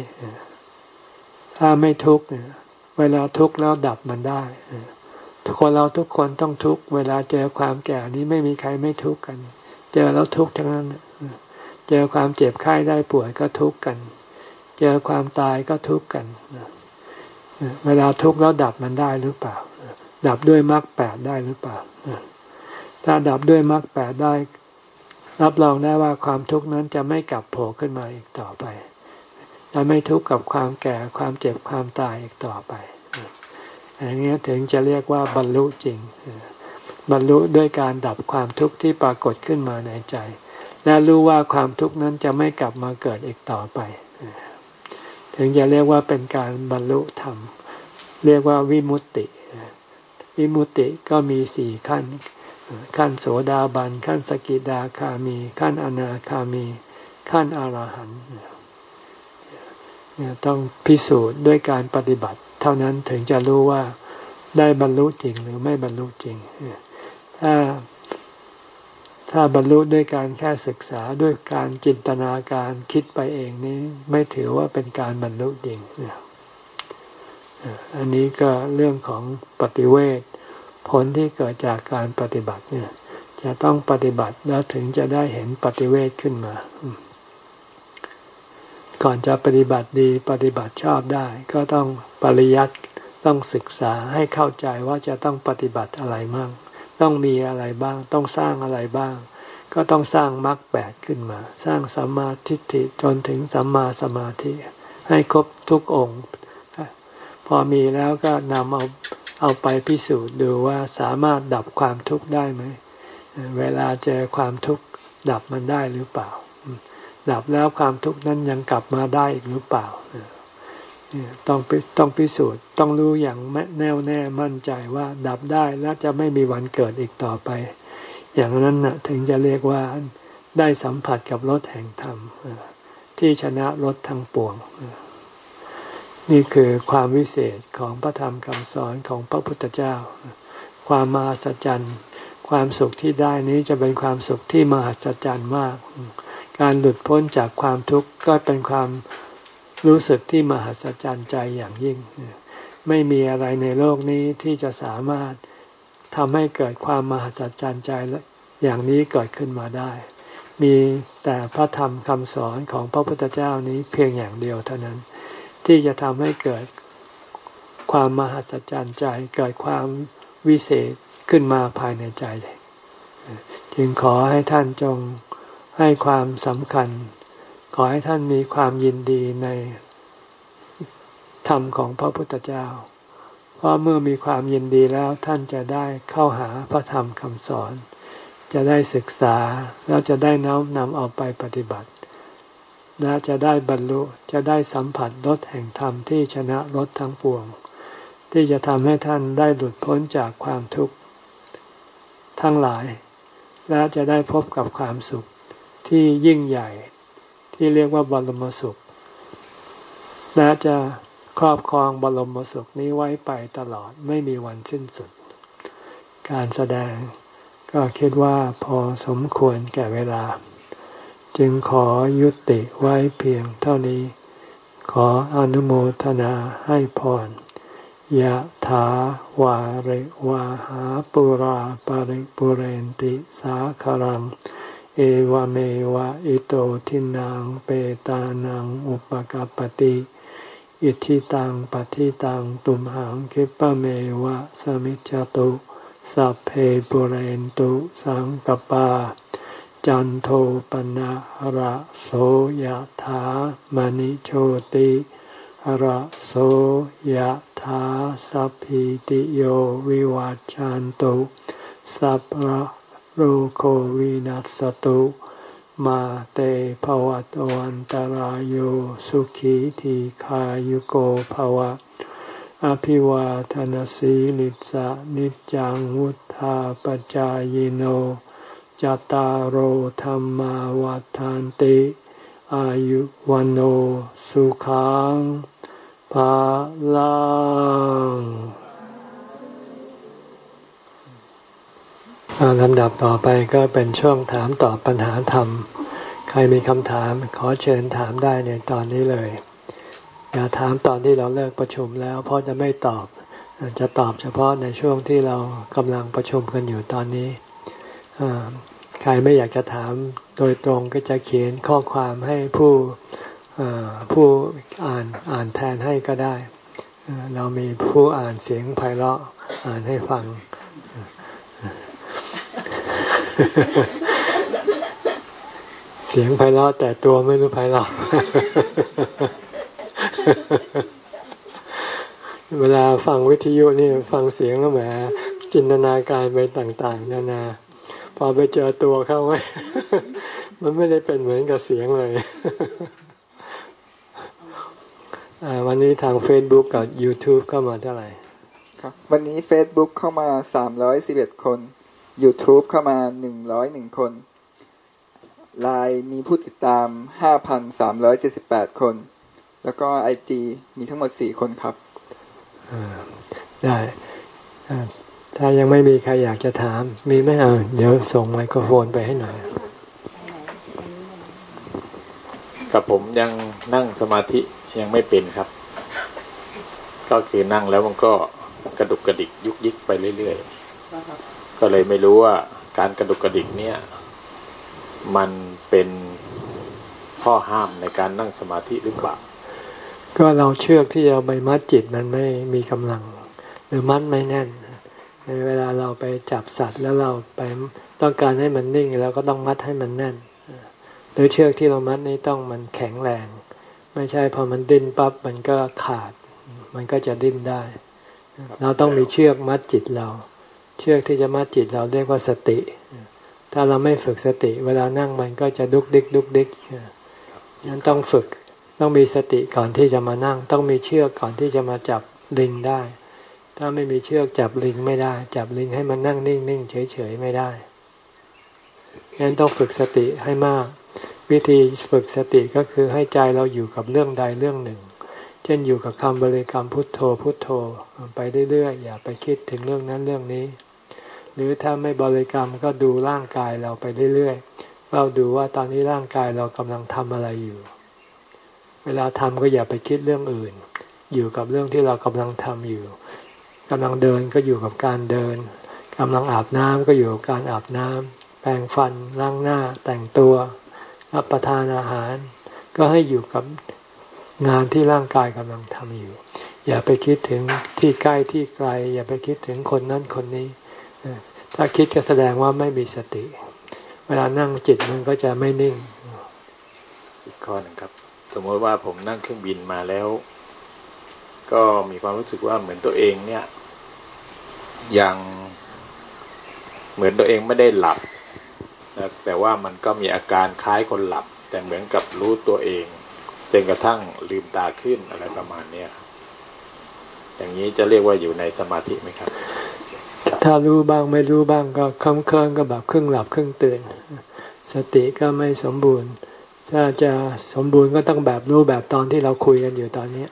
ถ้าไม่ทุกข์เวลาทุกข์แล้วดับมันได้ทุกคนเราทุกคนต้องทุกข์เวลาเจอความแก่นี้ไม่มีใครไม่ทุกข์กัน เจอแล้วทุกข์ทั้งนั้น เจอความเจ็บไข้ได้ป่วยก็ทุกข์กัน เจอความตายก็ทุกข์กัน เวลาทุกข์แล้วดับมันได้หรือเปล่า ดับด้วยมรรคแปดได้หรือเปล่า ถ้าดับด้วยมรรคแปดได้ รับรองได้ว่าความทุกข์นั้นจะไม่กลับโผล่ขึ้นมาอีกต่อไปจะไม่ทุกข์กับความแก่ความเจ็บความตายอีกต่อไป อย่างนี้ถึงจะเรียกว่าบรรลุจริง บรรลุด้วยการดับความทุกข์ที่ปรากฏขึ้นมาในใจ และรู้ว่าความทุกข์นั้นจะไม่กลับมาเกิดอีกต่อไป ถึงจะเรียกว่าเป็นการบรรลุธรรม เรียกว่าวิมุตติ วิมุตติก็มีสี่ขั้น ขั้นโสดาบัน ขั้นสกิดาคามี ขั้นอนาคามี ขั้นอรหันต์ต้องพิสูจน์ด้วยการปฏิบัติ เท่านั้นถึงจะรู้ว่าได้บรรลุจริงหรือไม่บรรลุจริง ถ้า ถ้าบรรลุด้วยการแค่ศึกษาด้วยการจินตนาการคิดไปเองนี้ ไม่ถือว่าเป็นการบรรลุจริงอันนี้ก็เรื่องของปฏิเวทผลที่เกิดจากการปฏิบัติเนี่ย จะต้องปฏิบัติแล้วถึงจะได้เห็นปฏิเวทขึ้นมา ก่อนจะปฏิบัติดีปฏิบัติชอบได้ ก็ต้องปริยัติต้องศึกษาให้เข้าใจว่าจะต้องปฏิบัติอะไรมั่ง ต้องมีอะไรบ้าง ต้องสร้างอะไรบ้าง ก็ต้องสร้างมรรคแปดขึ้นมา สร้างสัมมาทิฏฐิจนถึงสัมมาสมาธิ ให้ครบทุกองค์ พอมีแล้วก็นำเอาเอาไปพิสูจน์ดูว่าสามารถดับความทุกข์ได้ไหม เวลาเจอความทุกข์ดับมันได้หรือเปล่า ดับแล้วความทุกข์นั้นยังกลับมาได้อีกหรือเปล่า ต้องต้องพิสูจน์ต้องรู้อย่างแน่วแน่มั่นใจว่าดับได้และจะไม่มีวันเกิดอีกต่อไป อย่างนั้นนะถึงจะเรียกว่าได้สัมผัสกับรถแห่งธรรมที่ชนะรถทั้งปวง นี่คือความวิเศษของพระธรรมคำสอนของพระพุทธเจ้า ความมหัศจรรย์ความสุขที่ได้นี้จะเป็นความสุขที่มหัศจรรย์มาก การหลุดพ้นจากความทุกข์ก็เป็นความ รู้สึกที่มหัศจรรย์ใจอย่างยิ่ง ไม่มีอะไรในโลกนี้ที่จะสามารถทำให้เกิดความมหัศจรรย์ใจอย่างนี้เกิดขึ้นมาได้ มีแต่พระธรรมคำสอนของพระพุทธเจ้านี้เพียงอย่างเดียวเท่านั้น ที่จะทำให้เกิดความมหัศจรรย์ใจ เกิดความวิเศษขึ้นมาภายในใจ จึงขอให้ท่านจงให้ความสำคัญ ขอให้ท่านมีความยินดีในธรรมของพระพุทธเจ้า เพราะเมื่อมีความยินดีแล้วท่านจะได้เข้าหาพระธรรมคำสอน จะได้ศึกษาแล้วจะได้น้อมนำเอาไปปฏิบัติ และจะได้บรรลุจะได้สัมผัสรสแห่งธรรมที่ชนะรสทั้งปวง ที่จะทำให้ท่านได้หลุดพ้นจากความทุกข์ทั้งหลาย และจะได้พบกับความสุขที่ยิ่งใหญ่ ที่เรียกว่าบรมสุขและจะครอบครองบรมสุขนี้ไว้ไปตลอดไม่มีวันสิ้นสุด การแสดงก็คิดว่าพอสมควรแก่เวลา จึงขอยุติไว้เพียงเท่านี้ ขออนุโมทนาให้พรยะถาวาริวาหาปุราปาริปุเรนติสาคารัง เอวเมวะอิโตทินังเปตานังอุปกปติอิทิตังปฏิตังตุมหังคิปะเมวะสมิจจตุสัพเพปุเรนตุสังกปา จันโทปนะระโสยถามณิโชติระโสยถาสัพพิติโยวิวัจจันตุสัพพะ โรโควินัสตุมาเตภวัตวันตารโยสุขีทีขายุโกภวะ อภิวาทนสีลิสะนิจังวุธาปจายโนจตารโหธรรมาวาทานติ อายุวันโอสุขังภาลัง ลำดับต่อไปก็เป็นช่วงถามตอบปัญหาธรรม ใครมีคำถามขอเชิญถามได้ในตอนนี้เลย อย่าถามตอนที่เราเลิกประชุมแล้ว เพราะจะไม่ตอบ จะตอบเฉพาะในช่วงที่เรากำลังประชุมกันอยู่ตอนนี้ ใครไม่อยากจะถามโดยตรงก็จะเขียนข้อความให้ผู้ผู้อ่านอ่านแทนให้ก็ได้ เรามีผู้อ่านเสียงไพเราะอ่านให้ฟัง เสียงไพเราะแต่ตัวไม่รู้ไพเราะเวลาฟังวิทยุนี่ฟังเสียงแล้วแหมจินตนาการไปต่าง ๆ นานา พอไปเจอตัวเข้าไว้มันไม่ได้เป็นเหมือนกับเสียงเลยวันนี้ทาง Facebook กับ YouTube เข้ามาเท่าไหร่ครับ วันนี้ Facebook เข้ามาสามร้อยสิบเอ็ดคน YouTube เข้ามาหนึ่งร้อยหนึ่งคนไลน์มีผู้ติดตามห้าพันสามร้อยเจ็ดสิบแปดคน แล้วก็ไอจีมีทั้งหมดสี่คนครับได้ถ้ายังไม่มีใครอยากจะถาม มีไหมเอาเดี๋ยวส่งไมโครโฟนไปให้หน่อยกับผมยังนั่งสมาธิยังไม่เป็นครับ ก็คือนั่งแล้วมันก็กระดุกกระดิกยุกยิกไปเรื่อยๆ ก็เลยไม่รู้ว่าการกระดุกกระดิกเนี่ย มันเป็นข้อห้ามในการนั่งสมาธิหรือเปล่า ก็เราเชือกที่เราไปมัดจิตมันไม่มีกำลัง หรือมัดไม่แน่นในเวลาเราไปจับสัตว์แล้วเราไปต้องการให้มันนิ่งเราก็ต้องมัดให้มันแน่น หรือเชือกที่เรามัดนี้ต้องมันแข็งแรง ไม่ใช่พอมันดิ้นปั๊บมันก็ขาด มันก็จะดิ้นได้ เราต้องมีเชือกมัดจิตเรา เชือกที่จะมัดจิตเราเรียกว่าสติ ถ้าเราไม่ฝึกสติ เวลานั่งมันก็จะดุกดิกดุกดิกนั้นต้องฝึกต้องมีสติก่อนที่จะมานั่ง ต้องมีเชือกก่อนที่จะมาจับลิงได้ ถ้าไม่มีเชือกจับลิงไม่ได้ จับลิงให้มันนั่งนิ่งนิ่งเฉยเฉยไม่ได้นั้นต้องฝึกสติให้มาก วิธีฝึกสติก็คือให้ใจเราอยู่กับเรื่องใดเรื่องหนึ่ง เช่นอยู่กับคำบริกรรมพุทโธพุทโธ ไปเรื่อยๆอย่าไปคิดถึงเรื่องนั้นเรื่องนี้ หรือถ้าไม่บริกรรมก็ดูร่างกายเราไปเรื่อยๆเราดูว่าตอนนี้ร่างกายเรากำลังทำอะไรอยู่ เวลาทำก็อย่าไปคิดเรื่องอื่น อยู่กับเรื่องที่เรากำลังทำอยู่กำลังเดินก็อยู่กับการเดินกำลังอาบน้ำก็อยู่กับการอาบน้ำแปรงฟันล้างหน้าแต่งตัวรับประทานอาหาร ก็ให้อยู่กับงานที่ร่างกายกำลังทำอยู่ อย่าไปคิดถึงที่ใกล้ที่ไกล อย่าไปคิดถึงคนนั้นคนนี้ ถ้าคิดก็แสดงว่าไม่มีสติ เวลานั่งจิตมันก็จะไม่นิ่ง อีกข้อหนึ่งครับ สมมติว่าผมนั่งเครื่องบินมาแล้ว ก็มีความรู้สึกว่าเหมือนตัวเองเนี่ย ยังเหมือนตัวเองไม่ได้หลับนะแต่ว่ามันก็มีอาการคล้ายคนหลับ แต่เหมือนกับรู้ตัวเองจนกระทั่งลืมตาขึ้นอะไรประมาณเนี้ยอย่างนี้จะเรียกว่าอยู่ในสมาธิไหมครับ ถ้ารู้บ้างไม่รู้บ้างก็คำเคลื่อนก็แบบครึ่งหลับครึ่งตื่น สติก็ไม่สมบูรณ์ ถ้าจะสมบูรณ์ก็ต้องแบบรู้แบบตอนที่เราคุยกันอยู่ตอนนี้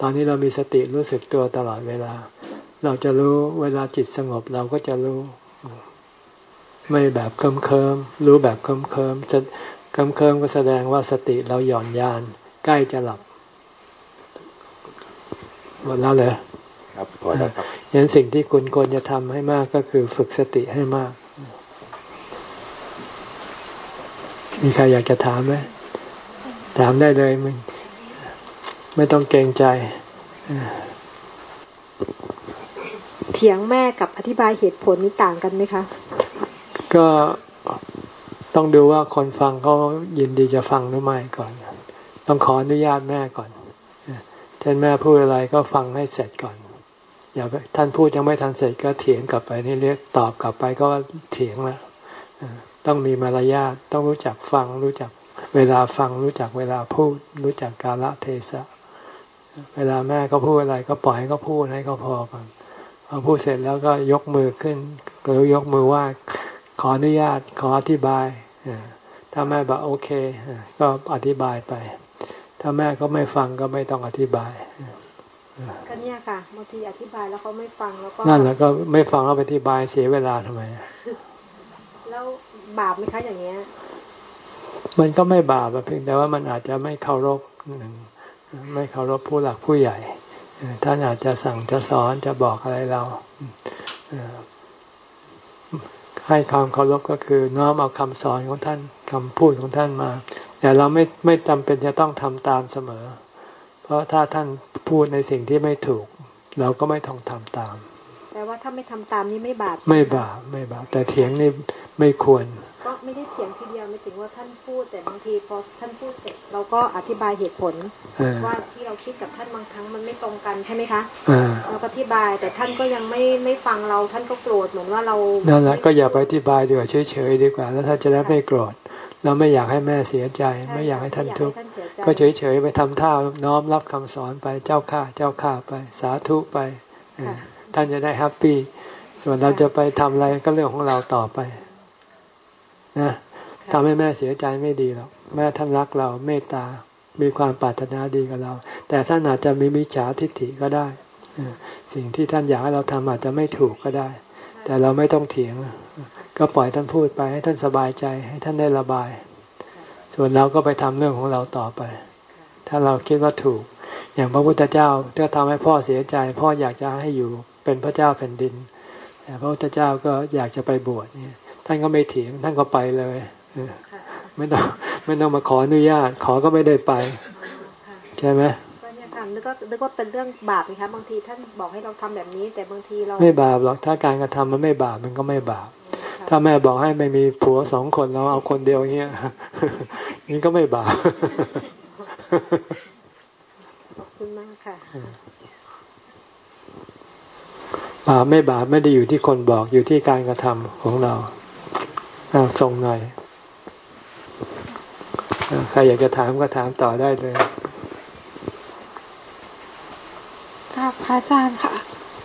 ตอนนี้เรามีสติรู้สึกตัวตลอดเวลา เราจะรู้เวลาจิตสงบเราก็จะรู้ ไม่แบบเคิมเคิมรู้แบบเคิมเคิมจะเคิมเคิมก็แสดงว่าสติเราหย่อนยาน ใกล้จะหลับหมดแล้วเลย ครับพอแล้วครับยันสิ่งที่คุณควรจะทำให้มากก็คือฝึกสติให้มาก มีใครอยากจะถามไหมถามได้เลยไม่ไม่ต้องเกรงใจเถียงแม่กับอธิบายเหตุผลนี้ต่างกันไหมคะ ก็ต้องดูว่าคนฟังเขายินดีจะฟังหรือไม่ก่อน ต้องขออนุญาตแม่ก่อนท่านแม่พูดอะไรก็ฟังให้เสร็จก่อน อย่าท่านพูดยังไม่ทันเสร็จก็เถียงกลับไปนี่เรียกตอบกลับไปก็เถียงแล้วต้องมีมารยาทต้องรู้จักฟัง รู้จักเวลาฟัง รู้จักเวลาพูด รู้จักกาลเทศะ เวลาแม่เขาพูดอะไรก็ปล่อยให้เขาพูดให้เขาพอก่อนพอพูดเสร็จแล้วก็ยกมือขึ้นหรือยกมือไหว้ขออนุญาตขออธิบายถ้าแม่บอกโอเค ก็อธิบายไป ถ้าแม่ก็ไม่ฟังก็ไม่ต้องอธิบาย ก็เนี่ยค่ะบางทีอธิบายแล้วเขาไม่ฟังแล้วก็นั่นแหละก็ไม่ฟังแล้วไปอธิบายเสียเวลาทำไม แล้วบาปไหมคะอย่างเงี้ย มันก็ไม่บาปเพียงแต่ว่ามันอาจจะไม่เคารพไม่เคารพผู้หลักผู้ใหญ่ท่านอาจจะสั่งจะสอนจะบอกอะไรเราให้ความเคารพก็คือน้อมเอาคำสอนของท่านคำพูดของท่านมา แต่เราไม่ไม่จำเป็นจะต้องทำตามเสมอ เพราะถ้าท่านพูดในสิ่งที่ไม่ถูก เราก็ไม่ต้องทำตาม แต่ว่าถ้าไม่ทำตามนี่ไม่บาป ไม่บาปไม่บาป แต่เถียงนี่ไม่ควร ก็ไม่ได้เถียงทีเดียวไม่ถึงว่าท่านพูดแต่บางทีพอท่านพูดเสร็จเราก็อธิบายเหตุผลว่าที่เราคิดกับท่านบางครั้งมันไม่ตรงกันใช่ไหมคะเราก็อธิบายแต่ท่านก็ยังไม่ไม่ฟังเราท่านก็โกรธเหมือนว่าเรานั่นแหละก็อย่าไปอธิบายดีกว่าเฉยๆดีกว่า แล้วท่านจะได้ไม่โกรธเราไม่อยากให้แม่เสียใจ ไม่อยากให้ท่านทุกข์ ก็เฉยๆไปทำท่าน้อมรับคำสอนไปเจ้าข้าเจ้าข้าไป สาธุไปท่านจะได้แฮปปี้ส่วนเราจะไปทำอะไรก็เรื่องของเราต่อไป นะทำให้แม่เสียใจไม่ดีหรอกแม่ท่านรักเราเมตตา มีความปรารถนาดีกับเรา แต่ท่านอาจจะมีมิจฉาทิฏฐิก็ได้สิ่งที่ท่านอยากให้เราทำอาจจะไม่ถูกก็ได้ แต่เราไม่ต้องเถียง ก็ปล่อยท่านพูดไปให้ท่านสบายใจ ให้ท่านได้ระบาย ส่วนเราก็ไปทำเรื่องของเราต่อไป ถ้าเราคิดว่าถูก อย่างพระพุทธเจ้าถ้าทำให้พ่อเสียใจ พ่ออยากจะให้อยู่เป็นพระเจ้าแผ่นดิน แต่พระพุทธเจ้าก็อยากจะไปบวชเนี่ยท่านก็ไม่เถียงท่านก็ไปเลยไม่ต้องไม่ต้องมาขออนุญาต ขอก็ไม่ได้ไป ใช่ไหมก็เนี่ยค่ะนึกว่านึกว่าเป็นเรื่องบาปนะคะบางทีท่านบอกให้เราทำแบบนี้ แต่บางทีเราไม่บาปหรอกถ้าการกระทำมันไม่บาปมันก็ไม่บาป ถ้าแม่บอกให้ไม่มีผัวสองคนเราเอาคนเดียวเงี้ยนี่ก็ไม่บาปขอบคุณมากค่ะบาปไม่บาปไม่ได้อยู่ที่คนบอกอยู่ที่การกระทำของเราส่งหน่อยใครอยากจะถามก็ถามต่อได้เลยครับพระอาจารย์ค่ะ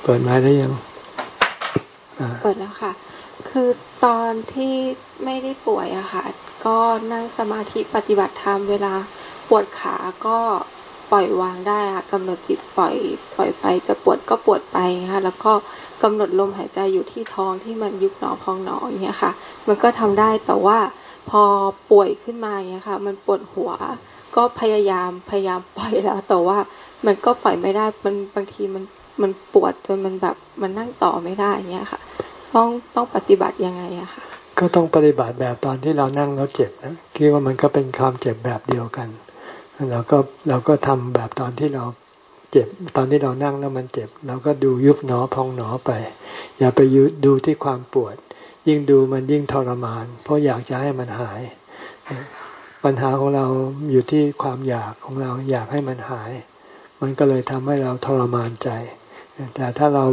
เปิดมาได้ยังเปิดแล้วค่ะ คือ ตอนที่ไม่ได้ป่วยอะค่ะ ก็นั่งสมาธิปฏิบัติธรรมเวลาปวดขาก็ปล่อยวางได้ค่ะกำหนดจิตปล่อยปล่อยไปจะปวดก็ปวดไปค่ะ แล้วก็กำหนดลมหายใจอยู่ที่ท้องที่มันยุบหนอพองหนออย่างเงี้ยค่ะ มันก็ทำได้แต่ว่าพอป่วยขึ้นมาอย่างเงี้ยค่ะ มันปวดหัว ก็พยายามพยายามปล่อยแล้ว แต่ว่ามันก็ปล่อยไม่ได้มันบางทีมันมันปวดจนมันแบบมันนั่งต่อไม่ได้อย่างเงี้ยค่ะ ต้องต้องปฏิบัติยังไงอะค่ะก็ต้องปฏิบัติแบบตอนที่เรานั่งแล้วเจ็บนะคิดว่ามันก็เป็นความเจ็บแบบเดียวกันเราก็เราก็ทำแบบตอนที่เราเจ็บ ตอนที่เรานั่งแล้วมันเจ็บเราก็ดูยุบหนอพองหนอไป อย่าไปยดูที่ความปวด ยิ่งดูมันยิ่งทรมาน เพราะอยากจะให้มันหาย ปัญหาของเราอยู่ที่ความอยากของเราอยากให้มันหาย มันก็เลยทำให้เราทรมานใจ แต่ถ้าเรา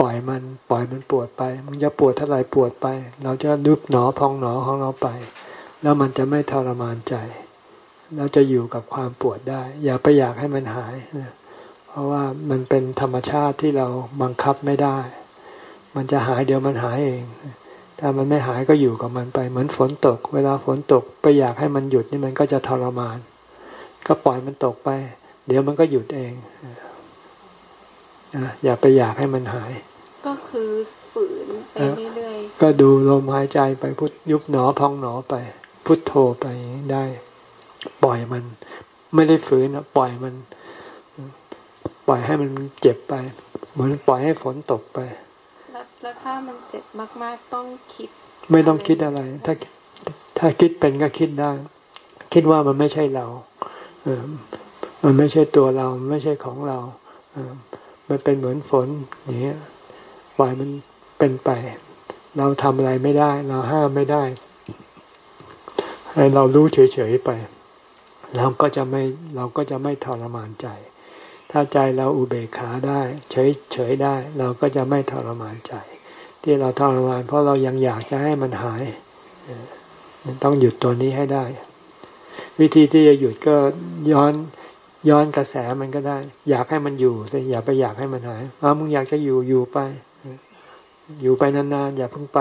ปล่อยมัน ปล่อยมันปวดไป มันจะปวดเท่าไหร่ปวดไป เราจะยุบหนอพองหนอของเราไป แล้วมันจะไม่ทรมานใจ เราจะอยู่กับความปวดได้ อย่าไปอยากให้มันหาย เพราะว่ามันเป็นธรรมชาติที่เราบังคับไม่ได้ มันจะหายเดี๋ยวมันหายเอง ถ้ามันไม่หายก็อยู่กับมันไป เหมือนฝนตก เวลาฝนตกไปอยากให้มันหยุดนี่มันก็จะทรมาน ก็ปล่อยมันตกไป เดี๋ยวมันก็หยุดเอง อย่าไปอยากให้มันหาย ก็คือฝืนไปเรื่อยๆก็ดูลมหายใจไปพุทยุบหนอพองหนอไป พุทโธไปได้ ปล่อยมัน ไม่ได้ฝืนนะปล่อยมัน ปล่อยให้มันเจ็บไป เหมือนปล่อยให้ฝนตกไป แล้วถ้ามันเจ็บมาก ๆต้องคิด ไม่ต้องคิดอะไร ถ้าถ้าคิดเป็นก็คิดได้ คิดว่ามันไม่ใช่เรา เออมันไม่ใช่ตัวเราไม่ใช่ของเรา เออ มันเป็นเหมือนฝนอย่างเงี้ยปล่อยมันเป็นไป เราทำอะไรไม่ได้ เราห้ามไม่ได้ ให้เรารู้เฉยๆไป เราก็จะไม่เราก็จะไม่ทรมานใจ ถ้าใจเราอุเบกขาได้ เฉยเฉยได้ เราก็จะไม่ทรมานใจ ที่เราทรมาน เพราะเรายังอยากจะให้มันหายต้องหยุดตัวนี้ให้ได้ วิธีที่จะหยุดก็ย้อน ย้อนกระแสมันก็ได้ อยากให้มันอยู่แต่อย่าไปอยากให้มันหายอ้ามึงอยากจะอยู่อยู่ไป อยู่ไปนานๆอย่าเพิ่งไป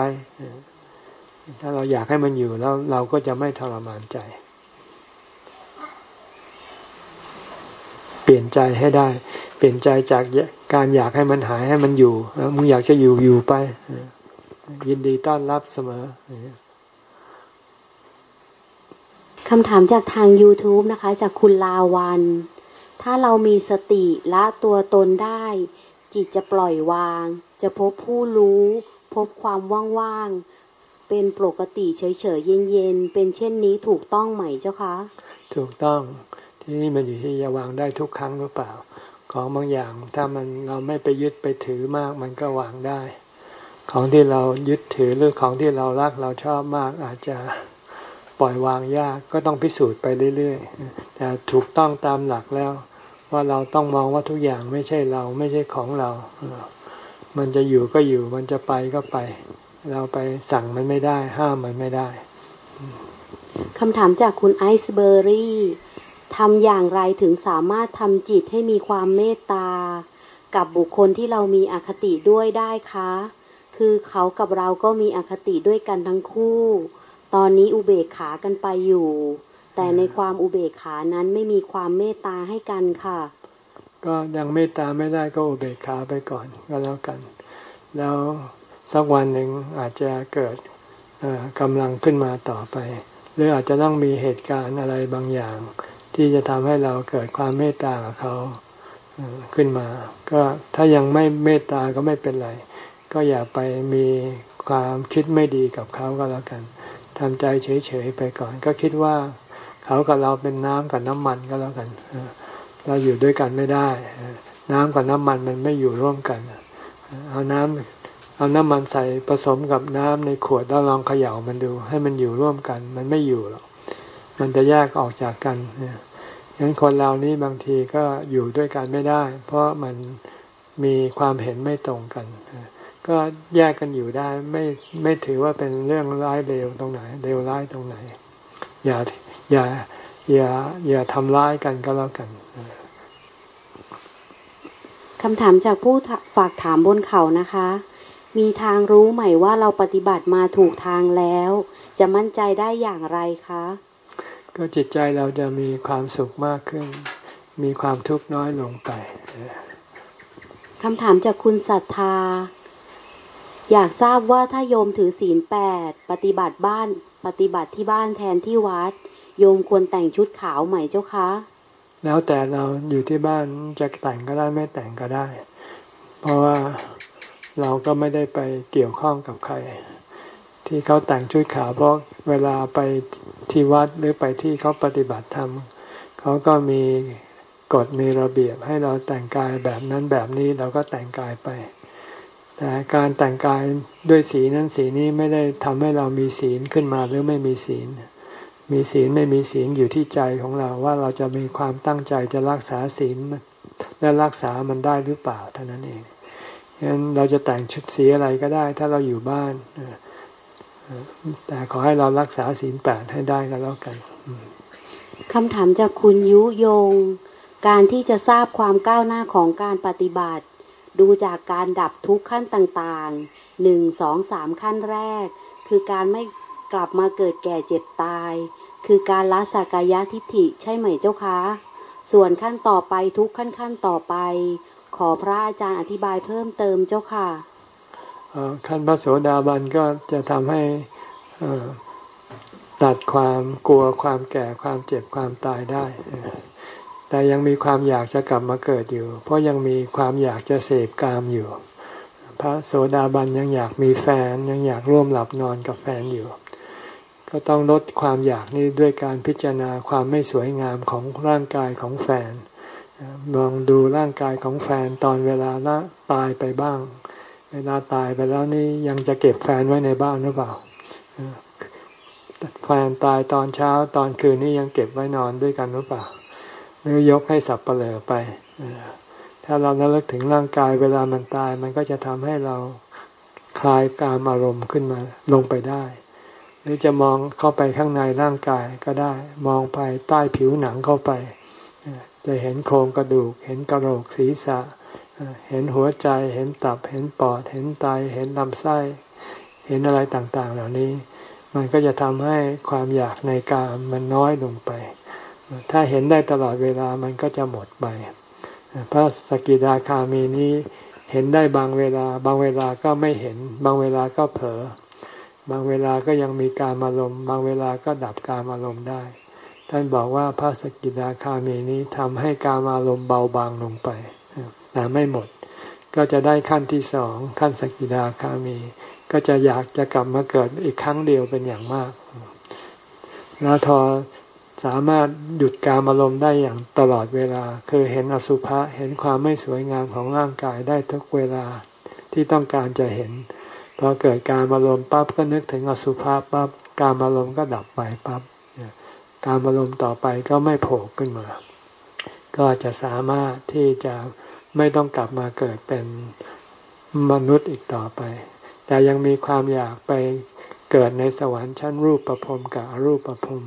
ถ้าเราอยากให้มันอยู่แล้วเราก็จะไม่ทรมานใจ เปลี่ยนใจให้ได้ เปลี่ยนใจจากการอยากให้มันหายให้มันอยู่มึงอยากจะอยู่อยู่ไปยินดีต้อนรับเสมอ คำถามจากทาง YouTube นะคะ จากคุณลาวัน ถ้าเรามีสติละตัวตนได้ จิตจะปล่อยวาง จะพบผู้รู้ พบความว่างๆ เป็นปกติเฉยๆ เย็นๆ เป็นเช่นนี้ถูกต้องไหมเจ้าคะ ถูกต้อง ที่นี่มันอยู่ที่จะวางได้ทุกครั้งหรือเปล่า ของบางอย่างถ้ามันเราไม่ไปยึดไปถือมากมันก็วางได้ ของที่เรายึดถือหรือของที่เรารักเราชอบมากอาจจะ ปล่อยวางยากก็ต้องพิสูจน์ไปเรื่อยๆแต่ถูกต้องตามหลักแล้ว ว่าเราต้องมองว่าทุกอย่างไม่ใช่เราไม่ใช่ของเรา มันจะอยู่ก็อยู่มันจะไปก็ไป เราไปสั่งมันไม่ได้ ห้ามมันไม่ได้คำถามจากคุณไอซ์เบอร์รี่ทำอย่างไรถึงสามารถทำจิตให้มีความเมตตา กับบุคคลที่เรามีอคติด้วยได้คะ คือเขากับเราก็มีอคติด้วยกันทั้งคู่ ตอนนี้อุเบกขากันไปอยู่ แต่ในความอุเบกขานั้นไม่มีความเมตตาให้กันค่ะ ก็ยังเมตตาไม่ได้ก็อุเบกขาไปก่อนก็แล้วกัน แล้วสักวันหนึ่งอาจจะเกิดกำลังขึ้นมาต่อไป หรืออาจจะต้องมีเหตุการณ์อะไรบางอย่าง ที่จะทำให้เราเกิดความเมตตากับเขาขึ้นมา ก็ถ้ายังไม่เมตตาก็ไม่เป็นไร ก็อย่าไปมีความคิดไม่ดีกับเขาก็แล้วกัน ทำใจเฉยๆไปก่อน ก็คิดว่าเขากับเราเป็นน้ำกับน้ำมันก็แล้วกันเราอยู่ด้วยกันไม่ได้ น้ำกับน้ำมันมันไม่อยู่ร่วมกัน เอาน้ำเอาน้ำมันใส่ผสมกับน้ำในขวดแล้วลองเขย่ามันดู ให้มันอยู่ร่วมกัน มันไม่อยู่หรอกมันจะแยกออกจากกันเนี่ยงั้นคนเรานี้บางทีก็อยู่ด้วยกันไม่ได้ เพราะมันมีความเห็นไม่ตรงกัน ก็แยกกันอยู่ได้ไม่ไม่ถือว่าเป็นเรื่องร้ายเร็วตรงไหนเร็วร้ายตรงไหน อย่าอย่าอย่าอย่าทำร้ายกันก็แล้วกันคำถามจากผู้ฝากถามบนเขานะคะ มีทางรู้ไหมว่าเราปฏิบัติมาถูกทางแล้ว จะมั่นใจได้อย่างไรคะ ก็จิตใจเราจะมีความสุขมากขึ้น มีความทุกข์น้อยลงไปคำถามจากคุณศรัทธา อยากทราบว่าถ้าโยมถือศีลแปดปฏิบัติบ้าน ปฏิบัติที่บ้านแทนที่วัด โยมควรแต่งชุดขาวไหมเจ้าคะ แล้วแต่เราอยู่ที่บ้านจะแต่งก็ได้ไม่แต่งก็ได้ เพราะว่าเราก็ไม่ได้ไปเกี่ยวข้องกับใคร ที่เขาแต่งชุดขาวเพราะเวลาไปที่วัดหรือไปที่เขาปฏิบัติธรรมเขาก็มีกฎมีระเบียบให้เราแต่งกายแบบนั้นแบบนี้เราก็แต่งกายไป แต่การแต่งกายด้วยสีนั้นสีนี้ไม่ได้ทำให้เรามีศีลขึ้นมาหรือไม่มีศีล มีศีลไม่มีศีลอยู่ที่ใจของเราว่าเราจะมีความตั้งใจจะรักษาศีลและรักษามันได้หรือเปล่าเท่านั้นเองฉะนั้นเราจะแต่งชุดสีอะไรก็ได้ ถ้าเราอยู่บ้านแต่ขอให้เรารักษาศีลแปดให้ได้ก็แล้วกันคำถามจากคุณยุยง การที่จะทราบความก้าวหน้าของการปฏิบัติ ดูจากการดับทุกขั้นต่างๆหนึ่งสองสามขั้นแรก คือการไม่กลับมาเกิดแก่เจ็บตาย คือการละสักายะทิฏฐิใช่ไหมเจ้าคะ ส่วนขั้นต่อไปทุกขั้นขั้นต่อไป ขอพระอาจารย์อธิบายเพิ่มเติมเจ้าค่ะขั้นพระโสดาบันก็จะทำให้ตัดความกลัวความแก่ความเจ็บความตายได้ แต่ยังมีความอยากจะกลับมาเกิดอยู่ เพราะยังมีความอยากจะเสพกามอยู่ พระโสดาบันยังอยากมีแฟนยังอยากร่วมหลับนอนกับแฟนอยู่ ก็ต้องลดความอยากนี้ด้วยการพิจารณาความไม่สวยงามของร่างกายของแฟนมองดูร่างกายของแฟนตอนเวลาละตายไปบ้าง เวลาตายไปแล้วนี่ยังจะเก็บแฟนไว้ในบ้านหรือเปล่าแฟนตายตอนเช้าตอนคืนนี่ยังเก็บไว้นอนด้วยกันหรือเปล่า หรือยกให้สับเปลือไป ถ้าเราระลึกถึงร่างกายเวลามันตาย มันก็จะทำให้เราคลายกามอารมณ์ขึ้นมาลงไปได้ หรือจะมองเข้าไปข้างในร่างกายก็ได้ มองไปใต้ผิวหนังเข้าไป จะเห็นโครงกระดูก เห็นกระโหลกศีรษะ เห็นหัวใจ เห็นตับ เห็นปอด เห็นไต เห็นลำไส้ เห็นอะไรต่างๆ เหล่านี้ มันก็จะทำให้ความอยากในกามมันน้อยลงไป ถ้าเห็นได้ตลอดเวลามันก็จะหมดไปพระสกิดาคามีนี้เห็นได้บางเวลา บางเวลาก็ไม่เห็น บางเวลาก็เผลอบางเวลาก็ยังมีการอารมณ์ บางเวลาก็ดับการอารมณ์ได้ ท่านบอกว่าพระสกิดาคามีนี้ทำให้การอารมณ์เบาบางลงไปแต่ไม่หมด ก็จะได้ขั้นที่สองขั้นสกิดาคามี ก็จะอยากจะกลับมาเกิดอีกครั้งเดียวเป็นอย่างมาก แล้วทอ สามารถหยุดการอารมณ์ได้อย่างตลอดเวลา คือเห็นอสุภะเห็นความไม่สวยงามของร่างกายได้ทุกเวลาที่ต้องการจะเห็นพอเกิดการอารมณ์ปั๊บก็นึกถึงอสุภะปั๊บการอารมณ์ก็ดับไปปั๊บการอารมณ์ต่อไปก็ไม่โผล่ขึ้นมา ก็จะสามารถที่จะไม่ต้องกลับมาเกิดเป็นมนุษย์อีกต่อไป แต่ยังมีความอยากไปเกิดในสวรรค์ชั้นรูปประพรมกับอรูปประพรม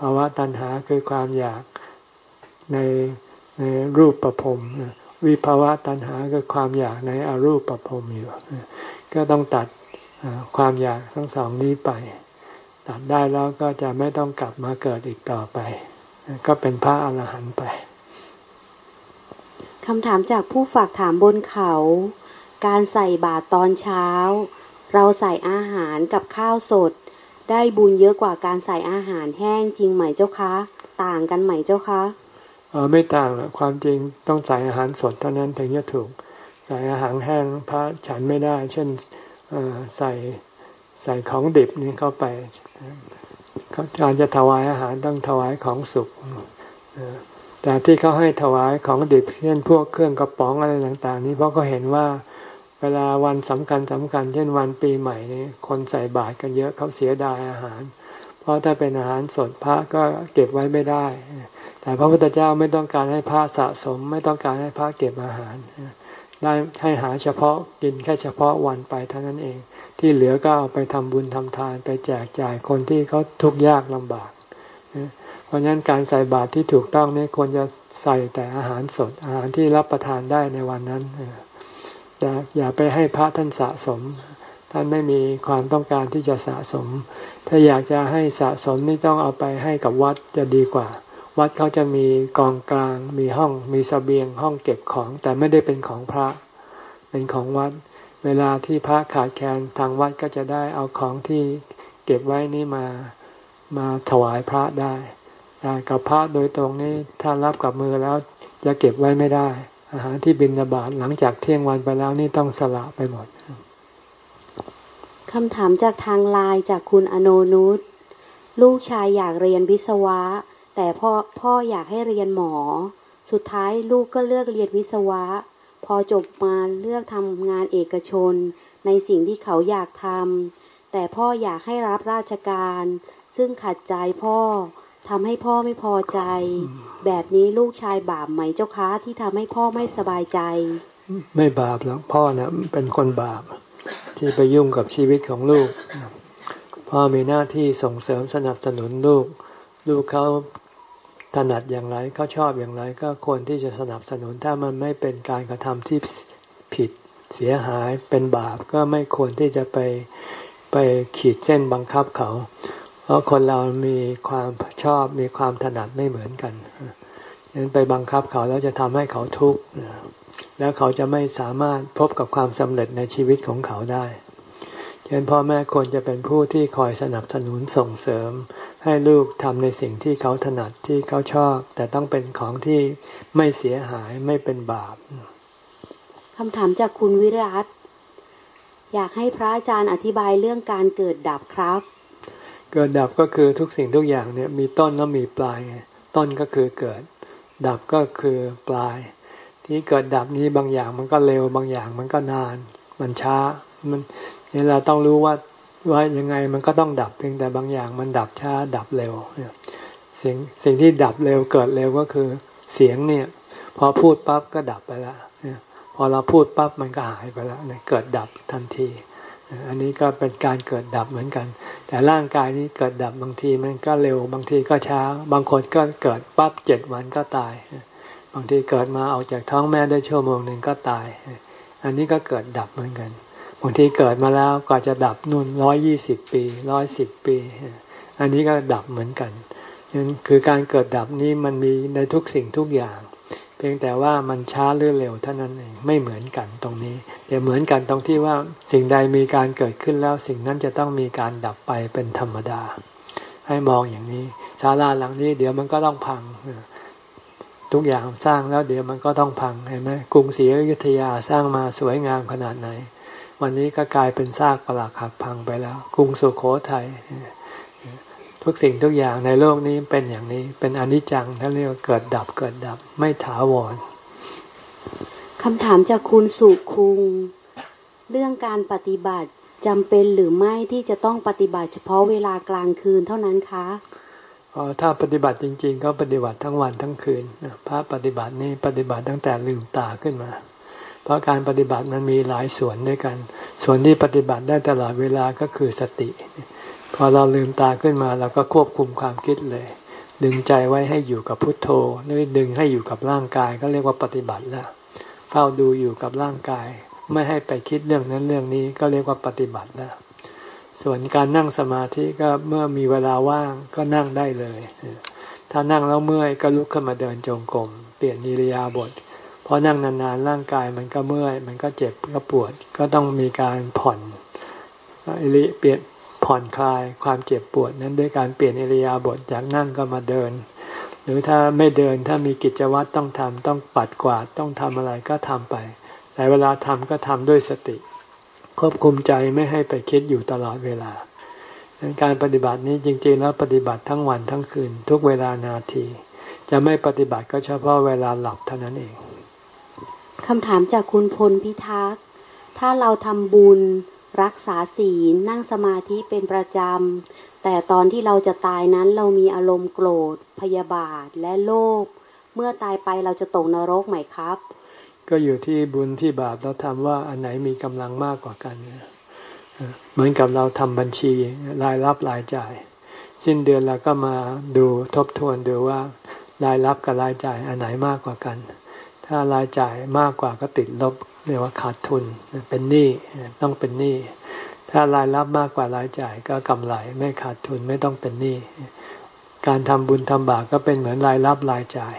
ภาวะตัณหาคือความอยากในในรูปประพรมวิภาวะตัณหาคือความอยากในอรูปประพรมอยู่ ก็ต้องตัดความอยากทั้งสองนี้ไป ตัดได้แล้วก็จะไม่ต้องกลับมาเกิดอีกต่อไป ก็เป็นพระอรหันต์ไปคำถามจากผู้ฝากถามบนเขา การใส่บาตรตอนเช้า เราใส่อาหารกับข้าวสด ได้บุญเยอะกว่าการใส่อาหารแห้งจริงไหมเจ้าคะ ต่างกันไหมเจ้าคะเออไม่ต่างอกความจริงต้องใส่อาหารสดเท่านั้นถึงจะถูก ใส่อาหารแห้งพระฉันไม่ได้ เช่นใส่ใส่ของดิบนี่เข้าไปการจะถวายอาหารต้องถวายของสุกแต่ที่เขาให้ถวายของดิบเช่นพวกเครื่องกระป๋องอะไรต่าง ๆ นี้เพราะเขาเห็นว่า เวลาวันสำคัญสำคัญ เช่นวันปีใหม่นี้คนใส่บาตรกันเยอะเขาเสียดายอาหาร เพราะถ้าเป็นอาหารสดพระก็เก็บไว้ไม่ได้ แต่พระพุทธเจ้าไม่ต้องการให้พระสะสม ไม่ต้องการให้พระเก็บอาหาร ได้ให้หาเฉพาะกินแค่เฉพาะวันไปเท่านั้นเอง ที่เหลือก็เอาไปทำบุญทำทานไปแจกจ่ายคนที่เขาทุกข์ยากลำบากเพราะฉะนั้นการใส่บาตรที่ถูกต้องนี่ควรจะใส่แต่อาหารสดอาหารที่รับประทานได้ในวันนั้น อย่าอย่าไปให้พระท่านสะสม ท่านไม่มีความต้องการที่จะสะสม ถ้าอยากจะให้สะสมนี่ต้องเอาไปให้กับวัดจะดีกว่า วัดเขาจะมีกองกลาง มีห้องมีสเสบียงห้องเก็บของ แต่ไม่ได้เป็นของพระ เป็นของวัด เวลาที่พระขาดแคลนทางวัดก็จะได้เอาของที่เก็บไว้นี่มามาถวายพระได้แต่กับพระโดยตรงนี้ถ้ารับกับมือแล้วจะเก็บไว้ไม่ได้ อาหารที่บินระบาตหลังจากเที่ยงวันไปแล้วนี่ต้องสละไปหมดคำถามจากทางไลน์จากคุณอโนนุชลูกชายอยากเรียนวิศวะ แต่พ่อพ่ออยากให้เรียนหมอ สุดท้ายลูกก็เลือกเรียนวิศวะ พอจบมาเลือกทำงานเอกชน ในสิ่งที่เขาอยากทำแต่พ่ออยากให้รับราชการ ซึ่งขัดใจพ่อ ทำให้พ่อไม่พอใจ แบบนี้ลูกชายบาปไหมเจ้าคะที่ทำให้พ่อไม่สบายใจ ไม่บาปหรอกพ่อเนะ่ยเป็นคนบาป ที่ไปยุ่งกับชีวิตของลูก พ่อมีหน้าที่ส่งเสริมสนับสนุนลูก ลูกเขาถนัดอย่างไรเขาชอบอย่างไร ก็ควรที่จะสนับสนุนถ้ามันไม่เป็นการกระทำที่ผิดเสียหายเป็นบาปก็ไม่ควรที่จะไปไปขีดเส้นบังคับเขาพ ราะคนเรามีความชอบมีความถนัดไม่เหมือนกันฉะนั้นไปบังคับเขาแล้วจะทำให้เขาทุกข์แล้วเขาจะไม่สามารถพบกับความสำเร็จในชีวิตของเขาได้ฉะนั้นพ่อแม่ควรจะเป็นผู้ที่คอยสนับสนุนส่งเสริม ให้ลูกทำในสิ่งที่เขาถนัดที่เขาชอบ แต่ต้องเป็นของที่ไม่เสียหายไม่เป็นบาปคำถามจากคุณวิรัตอยากให้พระอาจารย์อธิบายเรื่องการเกิดดับครับ เกิดดับก็คือทุกสิ่งทุกอย่างเนี่ยมีต้นแล้วมีปลายต้นก็คือเกิด ดับก็คือปลาย ที่เกิดดับนี้บางอย่างมันก็เร็วบางอย่างมันก็นาน มันช้ามันนี่เราต้องรู้ว่าว่ายังไงมันก็ต้องดับเพียงแต่บางอย่างมันดับช้าดับเร็วสิ่งสิ่งที่ดับเร็วเกิดเร็วก็คือเสียงเนี่ย พอพูดปั๊บก็ดับไปแล้วพอเราพูดปั๊บมันก็หายไปแล้วเกิดดับทันที อันนี้ก็เป็นการเกิดดับเหมือนกัน แต่ร่างกายนี้เกิดดับบางทีมันก็เร็วบางทีก็ช้า บางคนก็เกิดปั๊บเจ็ดวันก็ตาย บางทีเกิดมาออกจากท้องแม่ได้ชั่วโมงหนึ่งก็ตาย อันนี้ก็เกิดดับเหมือนกันบางทีเกิดมาแล้วก็จะดับนู่นร้อยยี่สิบปีร้อยสิบปี อันนี้ก็ดับเหมือนกันนั่นคือการเกิดดับนี้มันมีในทุกสิ่งทุกอย่าง เพียงแต่ว่ามันช้าหรือเร็วเท่านั้นเองไม่เหมือนกันตรงนี้แต่เหมือนกันตรงที่ว่าสิ่งใดมีการเกิดขึ้นแล้วสิ่งนั้นจะต้องมีการดับไปเป็นธรรมดา ให้มองอย่างนี้ศาลาหลังนี้เดี๋ยวมันก็ต้องพังทุกอย่างสร้างแล้วเดี๋ยวมันก็ต้องพังเห็นไหมกรุงศรีอยุธยาสร้างมาสวยงามขนาดไหน วันนี้ก็กลายเป็นซากปรักหักพังไปแล้ว กรุงสุโขทัย ทุกสิ่งทุกอย่างในโลกนี้เป็นอย่างนี้เป็นอนิจจังท่านเรียกว่าเกิดดับเกิดดับไม่ถาวรคำถามจากคุณสุคุง เรื่องการปฏิบัติจำเป็นหรือไม่ที่จะต้องปฏิบัติเฉพาะเวลากลางคืนเท่านั้นคะอ๋อถ้าปฏิบัติจริง ๆ ก็ปฏิบัติทั้งวันทั้งคืนพระปฏิบัตินี่ปฏิบัติตั้งแต่ลืมตาขึ้นมา เพราะการปฏิบัติมันมีหลายส่วนด้วยกัน ส่วนที่ปฏิบัติได้ตลอดเวลาก็คือสติ พอเราลืมตาขึ้นมาเราก็ควบคุมความคิดเลย ดึงใจไว้ให้อยู่กับพุทโธหรือดึงให้อยู่กับร่างกายก็เรียกว่าปฏิบัติแล้วเฝ้าดูอยู่กับร่างกาย ไม่ให้ไปคิดเรื่องนั้นเรื่องนี้ก็เรียกว่าปฏิบัติแล้วส่วนการนั่งสมาธิก็เมื่อมีเวลาว่างก็นั่งได้เลย ถ้านั่งแล้วเมื่อยก็ลุกขึ้นมาเดินจงกรมเปลี่ยนนิริยาบทเพราะนั่งนานๆร่างกายมันก็เมื่อย มันก็เจ็บก็ปวดก็ต้องมีการผ่อนอิริเปลี่ยน ผ่อนคลายความเจ็บปวดนั้นด้วยการเปลี่ยนอิริยาบถจากนั่งก็มาเดิน หรือถ้าไม่เดินถ้ามีกิจวัตรต้องทำต้องปัดกวาดต้องทำอะไรก็ทำไป แต่เวลาทำก็ทำด้วยสติ ควบคุมใจไม่ให้ไปคิดอยู่ตลอดเวลา การปฏิบัตินี้จริงๆแล้วปฏิบัติทั้งวันทั้งคืน ทุกเวลานาที จะไม่ปฏิบัติก็เฉพาะเวลาหลับเท่านั้นเองคำถามจากคุณพลพิทักษ์ถ้าเราทำบุญ รักษาศีลนั่งสมาธิเป็นประจำ แต่ตอนที่เราจะตายนั้นเรามีอารมณ์โกรธ พยาบาทและโลภเมื่อตายไปเราจะตกนรกไหมครับ ก็อยู่ที่บุญที่บาปเราทำว่าอันไหนมีกำลังมากกว่ากัน เหมือนกับเราทำบัญชีรายรับรายจ่าย สิ้นเดือนเราก็มาดูทบทวนดูว่ารายรับกับรายจ่ายอันไหนมากกว่ากัน ถ้ารายจ่ายมากกว่าก็ติดลบเรียกว่าขาดทุนเป็นหนี้ต้องเป็นหนี้ถ้ารายรับมากกว่ารายจ่ายก็กำไรไม่ขาดทุนไม่ต้องเป็นหนี้การทำบุญทำบาปก็เป็นเหมือนรายรับรายจ่าย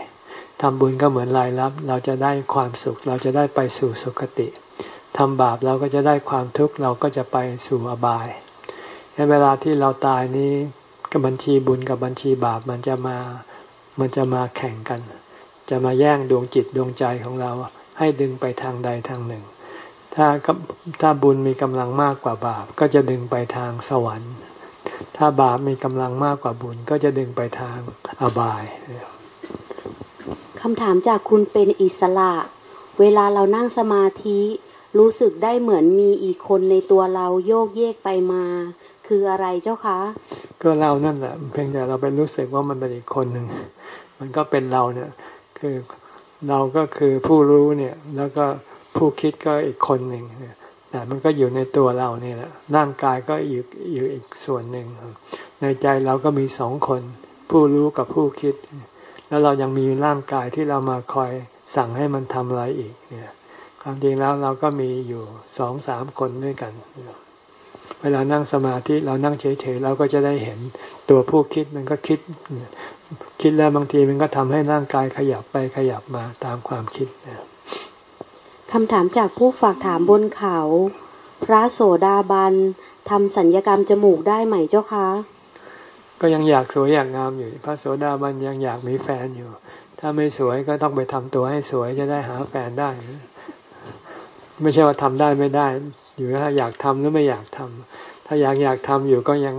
ทำบุญก็เหมือนรายรับ เราจะได้ความสุข เราจะได้ไปสู่สุคติทำบาปเราก็จะได้ความทุกข์เราก็จะไปสู่อบายในเวลาที่เราตายนี้กับบัญชีบุญกับบัญชีบาปมันจะมามันจะมาแข่งกัน จะมาแย่งดวงจิตดวงใจของเราให้ดึงไปทางใดทางหนึ่ง ถ้าถ้าบุญมีกำลังมากกว่าบาป ก็จะดึงไปทางสวรรค์ ถ้าบาปมีกำลังมากกว่าบุญ ก็จะดึงไปทางอบายคำถามจากคุณเป็นอิสระ เวลาเรานั่งสมาธิ รู้สึกได้เหมือนมีอีกคนในตัวเราโยกเยกไปมา คืออะไรเจ้าคะ ก็เรานั่นแหละเพียงแต่เราไปรู้สึกว่ามันเป็นอีกคนหนึ่งมันก็เป็นเราเนี่ย คือเราก็คือผู้รู้เนี่ย แล้วก็ผู้คิดก็อีกคนหนึ่งแต่มันก็อยู่ในตัวเราเนี่ยแหละร่างกายก็อยู่อยู่อีกส่วนหนึ่ง ในใจเราก็มีสองคน ผู้รู้กับผู้คิด แล้วเรายังมีร่างกายที่เรามาคอยสั่งให้มันทำอะไรอีกเนี่ยความจริงแล้วเราก็มีอยู่สองสามคนด้วยกัน เวลานั่งสมาธิเรานั่งเฉยๆเราก็จะได้เห็นตัวผู้คิดมันก็คิด คิดแล้วบางทีมันก็ทำให้ร่างกายขยับไปขยับมาตามความคิดคำถามจากผู้ฝากถามบนเขา พระโสดาบันทำสัญญกรรมจมูกได้ไหมเจ้าคะ ก็ยังอยากสวยอยากงามอยู่ พระโสดาบันยังอยากมีแฟนอยู่ ถ้าไม่สวยก็ต้องไปทำตัวให้สวยจะได้หาแฟนได้ ไม่ใช่ว่าทำได้ไม่ได้ อยู่ถ้าอยากทำหรือไม่อยากทำถ้าอยากอยากทำอยู่ก็ยัง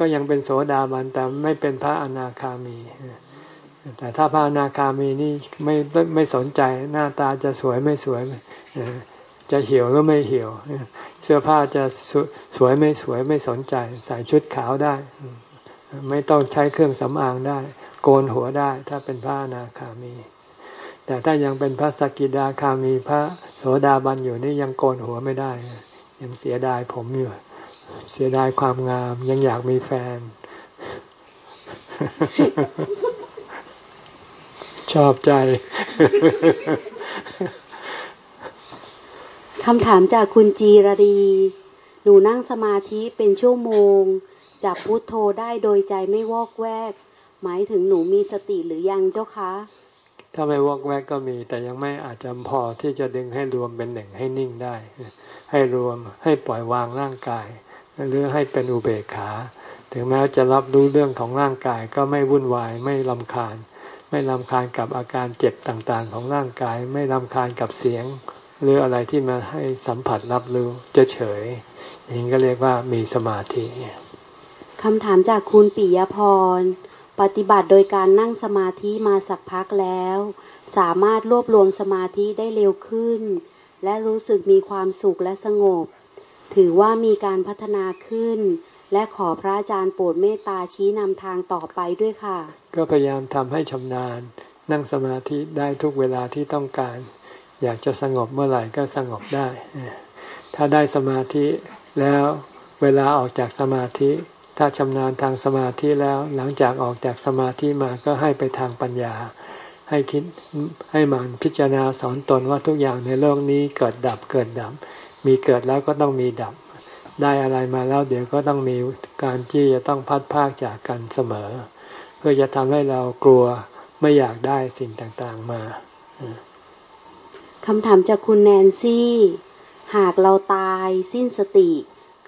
ก็ยังเป็นโสดาบันแต่ไม่เป็นพระอนาคามี แต่ถ้าพระอนาคามีนี่ไม่ไม่สนใจหน้าตาจะสวยไม่สวย จะเหี่ยวหรือไม่เหี่ยว เสื้อผ้าจะสวยไม่สวยไม่สนใจ ใส่ชุดขาวได้ ไม่ต้องใช้เครื่องสำอางได้ โกนหัวได้ถ้าเป็นพระอนาคามี แต่ถ้ายังเป็นพระสกิดาคามีพระโสดาบันอยู่นี่ยังโกนหัวไม่ได้ ยังเสียดายผมอยู่ เสียดายความงาม ยังอยากมีแฟน ชอบใจคำถามจากคุณจีรดี หนูนั่งสมาธิเป็นชั่วโมง จับพุทโธได้โดยใจไม่วอกแวก หมายถึงหนูมีสติหรือยังเจ้าคะ ถ้าไม่วอกแวกก็มี แต่ยังไม่อาจจะพอที่จะดึงให้รวมเป็นหนึ่งให้นิ่งได้ ให้รวมให้ปล่อยวางร่างกาย หรือให้เป็นอุเบกขา ถึงแม้จะรับรู้เรื่องของร่างกายก็ไม่วุ่นวายไม่ลำคาญ ไม่ลำคาญกับอาการเจ็บต่างๆ ของร่างกายไม่ลำคาญกับเสียง หรืออะไรที่มาให้สัมผัสรับรู้จะเฉยอย่างนี้ก็เรียกว่ามีสมาธิคำถามจากคุณปิยพร ปฏิบัติโดยการนั่งสมาธิมาสักพักแล้ว สามารถรวบรวมสมาธิได้เร็วขึ้น และรู้สึกมีความสุขและสงบ ถือว่ามีการพัฒนาขึ้น และขอพระอาจารย์โปรดเมตตาชี้นำทางต่อไปด้วยค่ะ ก็พยายามทำให้ชำนาญ นั่งสมาธิได้ทุกเวลาที่ต้องการ อยากจะสงบเมื่อไหร่ก็สงบได้ ถ้าได้สมาธิแล้วเวลาออกจากสมาธิ ถ้าชำนาญทางสมาธิแล้วหลังจากออกจากสมาธิมาก็ให้ไปทางปัญญา ให้คิดให้มันพิจารณาสอนตนว่าทุกอย่างในโลกนี้เกิดดับเกิดดับ มีเกิดแล้วก็ต้องมีดับ ได้อะไรมาแล้วเดี๋ยวก็ต้องมีการที่จะต้องพัดพากจากกันเสมอ เพื่อจะทำให้เรากลัวไม่อยากได้สิ่งต่างๆมาคำถามจากคุณแนนซี่ หากเราตายสิ้นสติ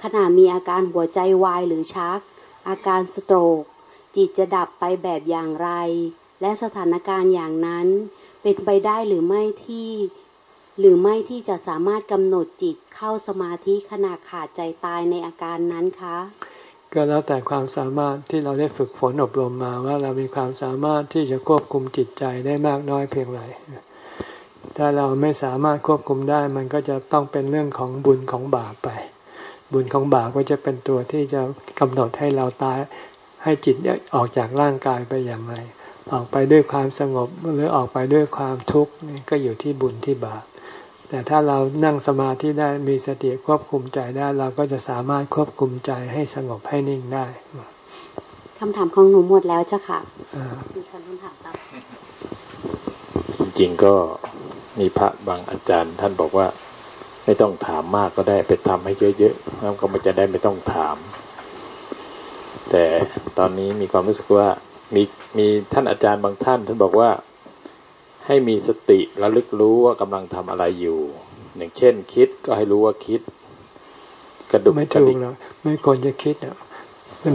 ขณะมีอาการหัวใจวายหรือชัก อาการสโตรก จิตจะดับไปแบบอย่างไร และสถานการณ์อย่างนั้นเป็นไปได้หรือไม่ที่ หรือไม่ที่จะสามารถกำหนดจิตเข้าสมาธิขณะขาดใจตายในอาการนั้นคะ ก็แล้วแต่ความสามารถที่เราได้ฝึกฝนอบรมมาว่าเรามีความสามารถที่จะควบคุมจิตใจได้มากน้อยเพียงไรถ้าเราไม่สามารถควบคุมได้มันก็จะต้องเป็นเรื่องของบุญของบาปไป บุญของบาปก็จะเป็นตัวที่จะกำหนดให้เราตายให้จิตออกจากร่างกายไปอย่างไร ออกไปด้วยความสงบหรือออกไปด้วยความทุกข์นี่ก็อยู่ที่บุญที่บาป แต่ถ้าเรานั่งสมาธิได้มีสติควบคุมใจได้เราก็จะสามารถควบคุมใจให้สงบให้นิ่งได้คำถามของหนูหมดแล้วเจ้าค่ะมีคำถามตามจริงก็มีพระบางอาจารย์ ท่านบอกว่า ไม่ต้องถามมากก็ได้ไปทำให้เยอะๆแล้วก็มันจะได้ไม่ต้องถาม แต่ตอนนี้มีความรู้สึกว่ามีมีท่านอาจารย์บางท่าน ท่านบอกว่า ให้มีสติระลึกรู้ว่ากำลังทำอะไรอยู่ อย่างเช่น คิดก็ให้รู้ว่าคิด กระดุกไม่ถูกแล้วไม่ควรจะคิดอะ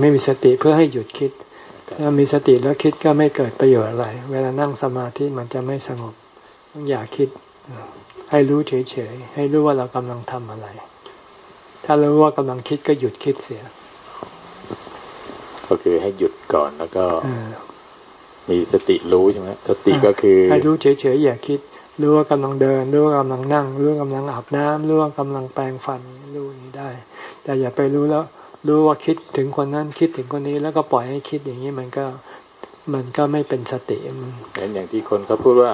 ไม่มีสติเพื่อให้หยุดคิด ถ้ามีสติแล้วคิดก็ไม่เกิดประโยชน์อะไร เวลานั่งสมาธิมันจะไม่สงบต้องอย่าคิด ให้รู้เฉยๆให้รู้ว่าเรากำลังทำอะไร ถ้ารู้ว่ากำลังคิดก็หยุดคิดเสีย ก็คือให้หยุดก่อนแล้วก็ มีสติรู้ใช่ไหมสติก็คือ ให้รู้เฉยๆอย่าคิด รู้ว่ากำลังเดิน รู้ว่ากำลังนั่ง รู้ว่ากำลังอาบน้ำรู้ว่ากำลังแปรงฟัน รู้นี้ได้ แต่อย่าไปรู้แล้ว รู้ว่าคิดถึงคนนั้นคิดถึงคนนี้ แล้วก็ปล่อยให้คิดอย่างนี้มันก็มันก็ไม่เป็นสติมันเหมือนอย่างที่คนเขาพูดว่า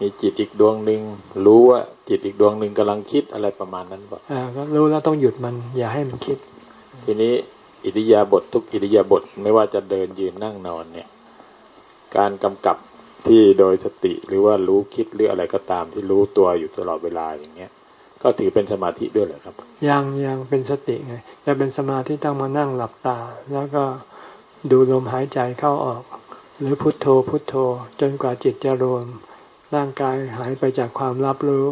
มีจิตอีกดวงหนึ่งรู้ว่าจิตอีกดวงหนึ่งกำลังคิดอะไรประมาณนั้นป่ะอ่าก็รู้แล้วต้องหยุดมัน อย่าให้มันคิด ทีนี้อิริยาบถททุกอิริยาบถไม่ว่าจะเดินยืนนั่งนอนเนี่ย การกำกับที่โดยสติหรือว่ารู้คิดหรืออะไรก็ตามที่รู้ตัวอยู่ตลอดเวลาอย่างเงี้ย ก็ถือเป็นสมาธิด้วยเหรอครับ ยังยังเป็นสติไงจะเป็นสมาธิต้องมานั่งหลับตา แล้วก็ดูลมหายใจเข้าออก หรือพุทโธพุทโธ จนกว่าจิตจะรวม ร่างกายหายไปจากความรับรู้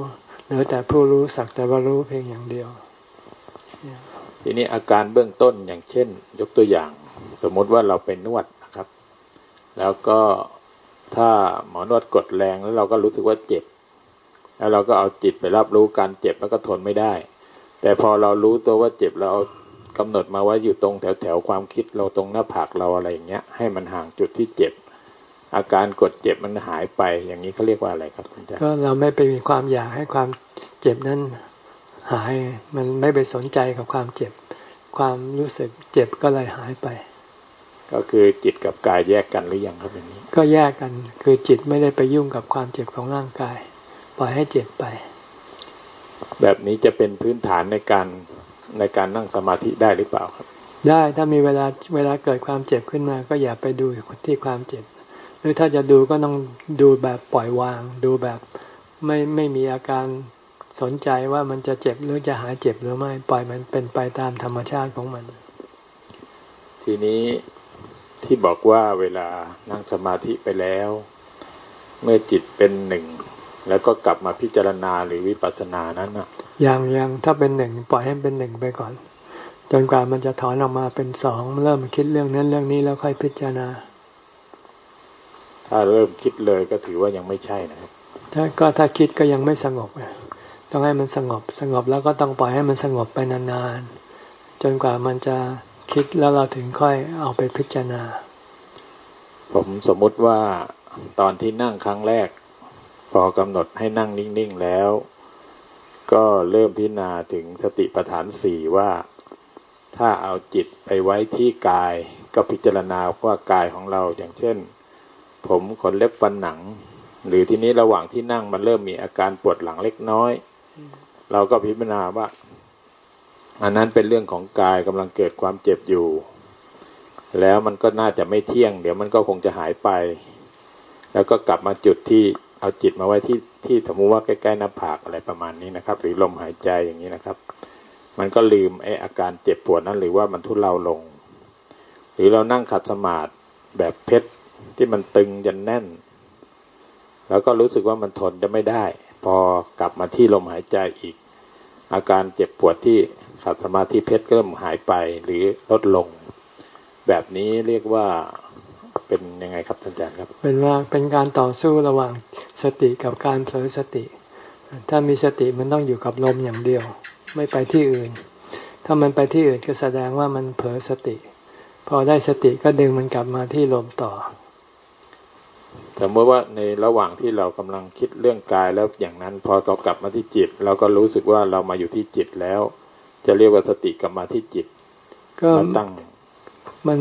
เหลือแต่ผู้รู้สักแต่ว่ารู้เพียงอย่างเดียว ทีนี้อาการเบื้องต้นอย่างเช่น ยกตัวอย่าง สมมติว่าเราเป็นนวดนะครับ แล้วก็ถ้าหมอนวดกดแรงแล้วเราก็รู้สึกว่าเจ็บ แล้วเราก็เอาจิตไปรับรู้การเจ็บแล้วก็ทนไม่ได้ แต่พอเรารู้ตัวว่าเจ็บเราเอากำหนดมาไว้อยู่ตรงแถวแถวความคิดเราตรงหน้าผากเราอะไรอย่างเงี้ย ให้มันห่างจุดที่เจ็บ อาการกดเจ็บมันหายไปอย่างนี้เขาเรียกว่าอะไรครับคุณจ๊ะก็เราไม่ไปมีความอยากให้ความเจ็บนั้นหายมันไม่ไปสนใจกับความเจ็บ ความรู้สึกเจ็บก็เลยหายไป ก็คือจิตกับกายแยกกันหรือยังครับอย่างนี้ ก็แยกกันคือจิตไม่ได้ไปยุ่งกับความเจ็บของร่างกาย ปล่อยให้เจ็บไป แบบนี้จะเป็นพื้นฐานในการในการนั่งสมาธิได้หรือเปล่าครับ ได้ถ้ามีเวลาเวลาเกิดความเจ็บขึ้นมา ก็อย่าไปดูที่ความเจ็บรือถ้าจะดูก็ต้องดูแบบปล่อยวาง ดูแบบไม่ไม่มีอาการสนใจว่ามันจะเจ็บหรือจะหายเจ็บหรือไม่ปล่อยมันเป็นไปตามธรรมชาติของมัน ทีนี้ ที่บอกว่าเวลานั่งสมาธิไปแล้ว เมื่อจิตเป็นหนึ่ง แล้วก็กลับมาพิจารณาหรือวิปัสสนานั้นอะยังยังถ้าเป็นหนึ่งปล่อยให้เป็นหนึ่งไปก่อน จนกว่ามันจะถอนออกมาเป็นสองเริ่มคิดเรื่องนั้นเรื่องนี้แล้วค่อยพิจารณา ถ้าเริ่มคิดเลยก็ถือว่ายังไม่ใช่นะครับ ถ้าก็ถ้าคิดก็ยังไม่สงบต้องให้มันสงบสงบแล้วก็ต้องปล่อยให้มันสงบไปนานๆจนกว่ามันจะ คิดแล้วเราถึงค่อยเอาไปพิจารณา ผมสมมุติว่าตอนที่นั่งครั้งแรก พอกำหนดให้นั่งนิ่งๆแล้ว ก็เริ่มพิจารณาถึงสติปัฏฐานสี่ว่า ถ้าเอาจิตไปไว้ที่กาย ก็พิจารณาว่ากายของเราอย่างเช่น ผมขนเล็บฟันหนัง หรือทีนี้ระหว่างที่นั่งมันเริ่มมีอาการปวดหลังเล็กน้อย เราก็พิจารณาว่า อันนั้นเป็นเรื่องของกายกำลังเกิดความเจ็บอยู่ แล้วมันก็น่าจะไม่เที่ยง เดี๋ยวมันก็คงจะหายไป แล้วก็กลับมาจุดที่เอาจิตมาไว้ที่ที่สมมติว่าใกล้ๆหน้าผากอะไรประมาณนี้นะครับ หรือลมหายใจอย่างนี้นะครับ มันก็ลืมไออาการเจ็บปวดนั้นหรือว่ามันทุเลาลง หรือเรานั่งขัดสมาธิแบบเพชรที่มันตึงจนแน่น แล้วก็รู้สึกว่ามันทนจะไม่ได้ พอกลับมาที่ลมหายใจอีก อาการเจ็บปวดที่ ขัดสมาธิเพชรก็เริ่มหายไปหรือลดลง แบบนี้เรียกว่าเป็นยังไงครับท่านอาจารย์ครับ เป็นว่าเป็นการต่อสู้ระหว่างสติกับการเผลอสติ ถ้ามีสติมันต้องอยู่กับลมอย่างเดียว ไม่ไปที่อื่น ถ้ามันไปที่อื่นก็แสดงว่ามันเผลอสติ พอได้สติก็ดึงมันกลับมาที่ลมต่อสมมติว่าในระหว่างที่เรากำลังคิดเรื่องกายแล้วอย่างนั้น พอเรากลับมาที่จิต เราก็รู้สึกว่าเรามาอยู่ที่จิตแล้ว จะเรียกว่าสติกลับมาที่จิตก็ตั้ง มัน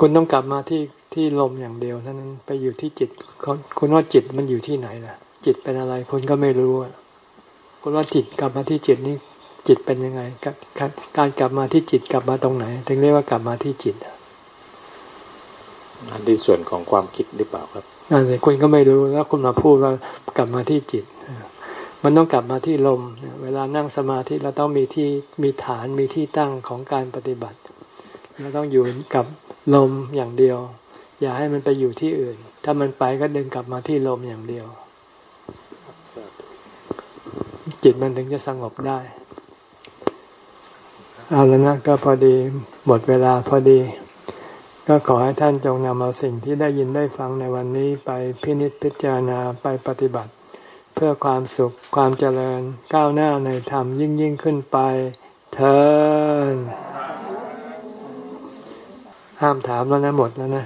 คุณต้องกลับมาที่ที่ลมอย่างเดียวเท่านั้นไปอยู่ที่จิตคุณว่าจิตมันอยู่ที่ไหนล่ะ จิตเป็นอะไรคุณก็ไม่รู้คุณว่าจิตกลับมาที่จิตนี่จิตเป็นยังไง การกลับมาที่จิตกลับมาตรงไหน ถึงเรียกว่ากลับมาที่จิตอันที่ส่วนของความคิดหรือเปล่าครับอันนี้คุณก็ไม่รู้แล้วคุณมาพูดว่ากลับมาที่จิต มันต้องกลับมาที่ลม เวลานั่งสมาธิเราต้องมีที่มีฐานมีที่ตั้งของการปฏิบัติ เราต้องอยู่กับลมอย่างเดียว อย่าให้มันไปอยู่ที่อื่น ถ้ามันไปก็เดินกลับมาที่ลมอย่างเดียว จิตมันถึงจะสงบได้ เอาแล้วนะก็พอดีหมดเวลาพอดี ก็ขอให้ท่านจงนำเอาสิ่งที่ได้ยินได้ฟังในวันนี้ไปพินิจพิจารณาไปปฏิบัติ พื่อความสุขความเจริญก้าวหน้าในธรรมยิ่งยิ่งขึ้นไปเธอห้ามถามแล้วนะหมดแล้วนะ